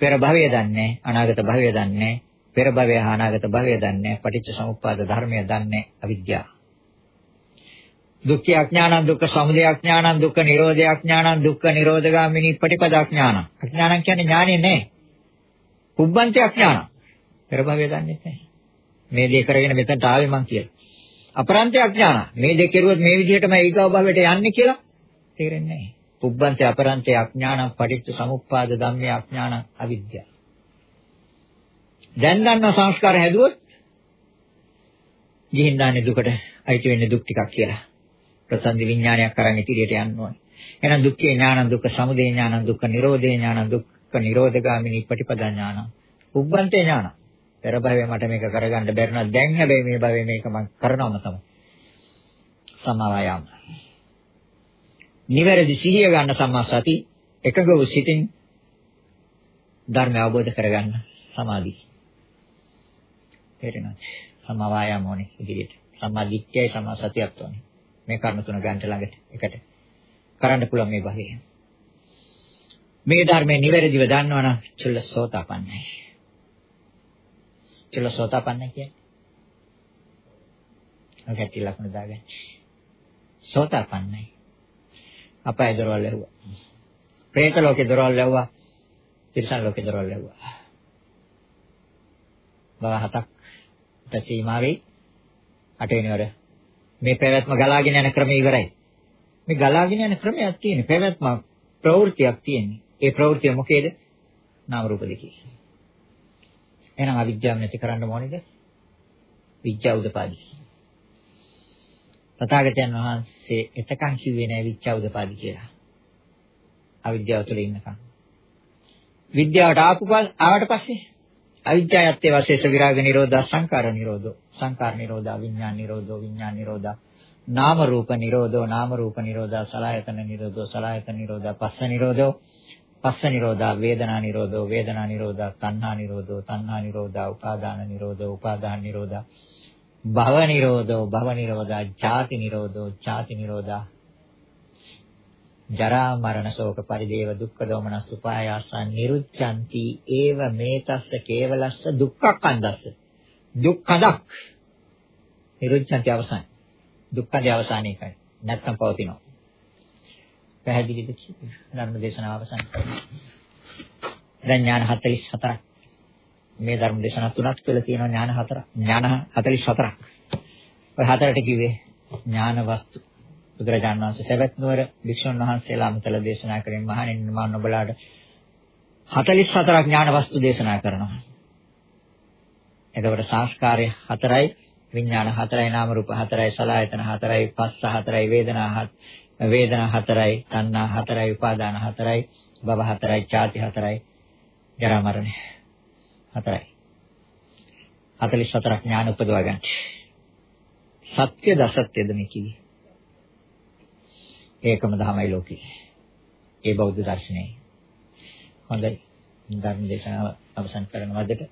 පෙර භවය දන්නේ අනාගත භවය දන්නේ. පෙර භවය හා අනාගත භවය දන්නේ. පටිච්ච සමුප්පාද ධර්මය දන්නේ අවිද්‍යාව. දුක්ඛ අඥානං දුක්ඛ සමුදය අඥානං දුක්ඛ නිරෝධය අඥානං දුක්ඛ නිරෝධගාමිනී පටිපදා අඥානං. අඥානං කියන්නේ ඥානෙ නෑ. පුබ්බන්තේ අඥානං. පෙරභවය දන්නේ නැහැ. මේ දේ කරගෙන මෙතනට ආවේ මං කියලා. අපරන්තේ අඥානං. මේ දේ කෙරුවොත් මේ විදිහටම ඊගව භවයට යන්නේ කියලා තේරෙන්නේ නැහැ. පුබ්බන්තේ අපරන්තේ අඥානං පටිච්ච සමුප්පාද ධම්මේ අඥානං අවිද්‍යාව. දැන් දන්න සංස්කාර හැදුවොත් ගිහින් දාන්නේ දුකට අයිති වෙන්නේ දුක් ටිකක් කියලා. ප්‍රසන්දි විඥානයක් කරන් ඉදිරියට යන්න ඕනේ. එහෙනම් දුක්ඛේ ඥානං දුක්ඛ සමුදය ඥානං දුක්ඛ නිරෝධේ ඥානං දුක්ඛ නිරෝධගාමිනී පටිපදා ඥානං. උබ්බන්තේ ඥානං. පෙර භවයේ මට මේක කරගන්න බැරි නම් දැන් හැබැයි මේ භවයේ මේක මම කරනවම තමයි. සමාවයම්. නිවැරදි සිහිය ගන්න සම්මා සති එකග වූ සිතින් ධර්ම අවබෝධ කරගන්න සමාධි. තේරෙනවද? සමාවයම් ඕනේ ඉදිරියට. සම්මා දිට්ඨියයි සම්මා සතියත් ඕනේ. මේ කර්ම තුන ගන්න ළඟට එකට කරන්න පුළුවන් මේ භවයේ. මේ ධර්මයේ නිවැරදිව දන්නවනම් චුල්ලසෝතාපන්නයි. චුල්ලසෝතාපන්නයි කියන්නේ. ඔකට ලකුණු දාගන්න. සෝතාපන්නයි. අපාය දොරවල් ලැබුවා. പ്രേත ලෝකේ දොරවල් ලැබුවා. තිරිසන් ලෝකේ දොරවල් ලැබුවා. බව හතක් තසීමාවේ අටවෙනි වර මේ පැවැත්ම ගලාගෙන යන ක්‍රමය ඉවරයි. මේ ගලාගෙන යන ක්‍රමයක් තියෙන පැවැත්ම ප්‍රවෘත්තියක් තියෙන්නේ. ඒ ප්‍රවෘත්තිය මොකේද? නාම රූප දෙකේ. එහෙනම් අවිද්‍යාව නැති කරන්න ඕනේද? විද්‍යාව උදපාදි. තථාගතයන් වහන්සේ එතකන් කිව්වේ නෑ විද්‍යාව උදපාදි කියලා. අවිද්‍යාව තුළ ඉන්නකම්. විද්‍යාවට ආපු ආවට පස්සේ අවිද්‍යාවත්තේ වශේෂ විරාග නිරෝධා සංකාර නිරෝධෝ සංකාර නිරෝධා විඥාන නිරෝධෝ විඥාන නිරෝධා නාම රූප නිරෝධෝ නාම රූප නිරෝධා සලආයතන නිරෝධෝ සලආයතන නිරෝධා පස්ස නිරෝධෝ පස්ස නිරෝධා වේදනා නිරෝධෝ වේදනා නිරෝධා තණ්හා නිරෝධෝ තණ්හා නිරෝධා උපාදාන නිරෝධෝ උපාදාන නිරෝධා භව නිරෝධෝ භව නිරෝධා ජාති නිරෝධෝ ජාති නිරෝධා ජරා මරණ ශෝක පරිදේව දුක්ඛ දෝමනස් උපායාසං නිරුච්ඡanti ඒව මේතස්ස කේවලස්ස දුක්ඛ කන්දස්ස දුක්ඛදක් නිරුච්ඡanti අවසන් දුක්ඛදී අවසානයේ එකයි. නැත්තම් පවතිනවා. පැහැදිලිද ධර්ම දේශනාව අවසන් කරනවා. දැන් ඥාන 44ක්. මේ ධර්ම දේශනා තුනක් තුළ තියෙනවා ඥාන හතරක්. ඥාන 44ක්. ඔය හතරට කිව්වේ ඥාන වස්තු. බුදුරජාණන් වහන්සේ සවැත් නුවර වික්ෂුන් වහන්සේලා මතල දේශනා කරමින් මහණෙනි මම ඔබලාට 44ක් ඥාන වස්තු දේශනා කරනවා. එතකොට සංස්කාරය හතරයි විඥාන හතරයි නාම රූප හතරයි සලආයතන හතරයි පස්ස හතරයි වේදනා වේදනා හතරයි තණ්හා හතරයි උපාදාන හතරයි භව හතරයි ඡාති හතරයි ජරා මරණ හතරයි 44ක් ඥාන උපදවා ගන්න. සත්‍ය දසත්‍යද මේ කිවි. ඒකම තමයි ලෝකේ. ඒ බෞද්ධ දර්ශනය. හොඳයි. ධර්ම දේශනාව අවසන් කරන වදට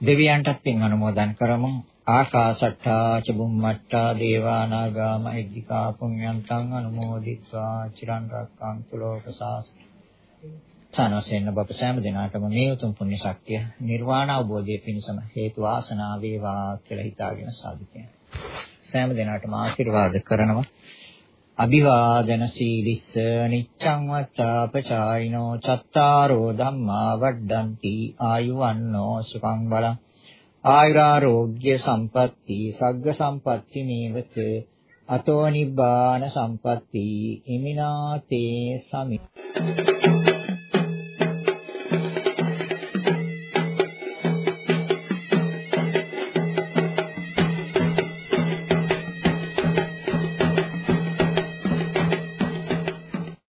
දෙවියන්ටත් පින් අනුමෝදන් කරමු. ආකාශට්ටා ච බුම්මට්ටා දේවා නාග මහිද්దికා පුඤ්ඤන්තං අනුමෝදිත්වා චිරන් රැක්කන්තු ලෝක සාසන. සානසෙන්න බබ සෑම දිනාටම මේ උතුම් පුණ්‍ය ශක්තිය නිර්වාණ අවබෝධයේ පිණසම හේතු වාසනා වේවා කියලා හිතාගෙන සාදු සෑම දිනාටම ආශිර්වාද කරනවා. අභිවාදන සීලිස්ස නිච්ඡං වත්තාපචායිනෝ චත්තාරෝ ධම්මා වඩ්ඩಂತಿ ආයුවන්නෝ සුඛං බලං ආයුරාෝග්‍ය සම්පatti සග්ග සම්පatti නේවච අතෝ නිබ්බාන සම්පatti ඉමිනාතේ සමි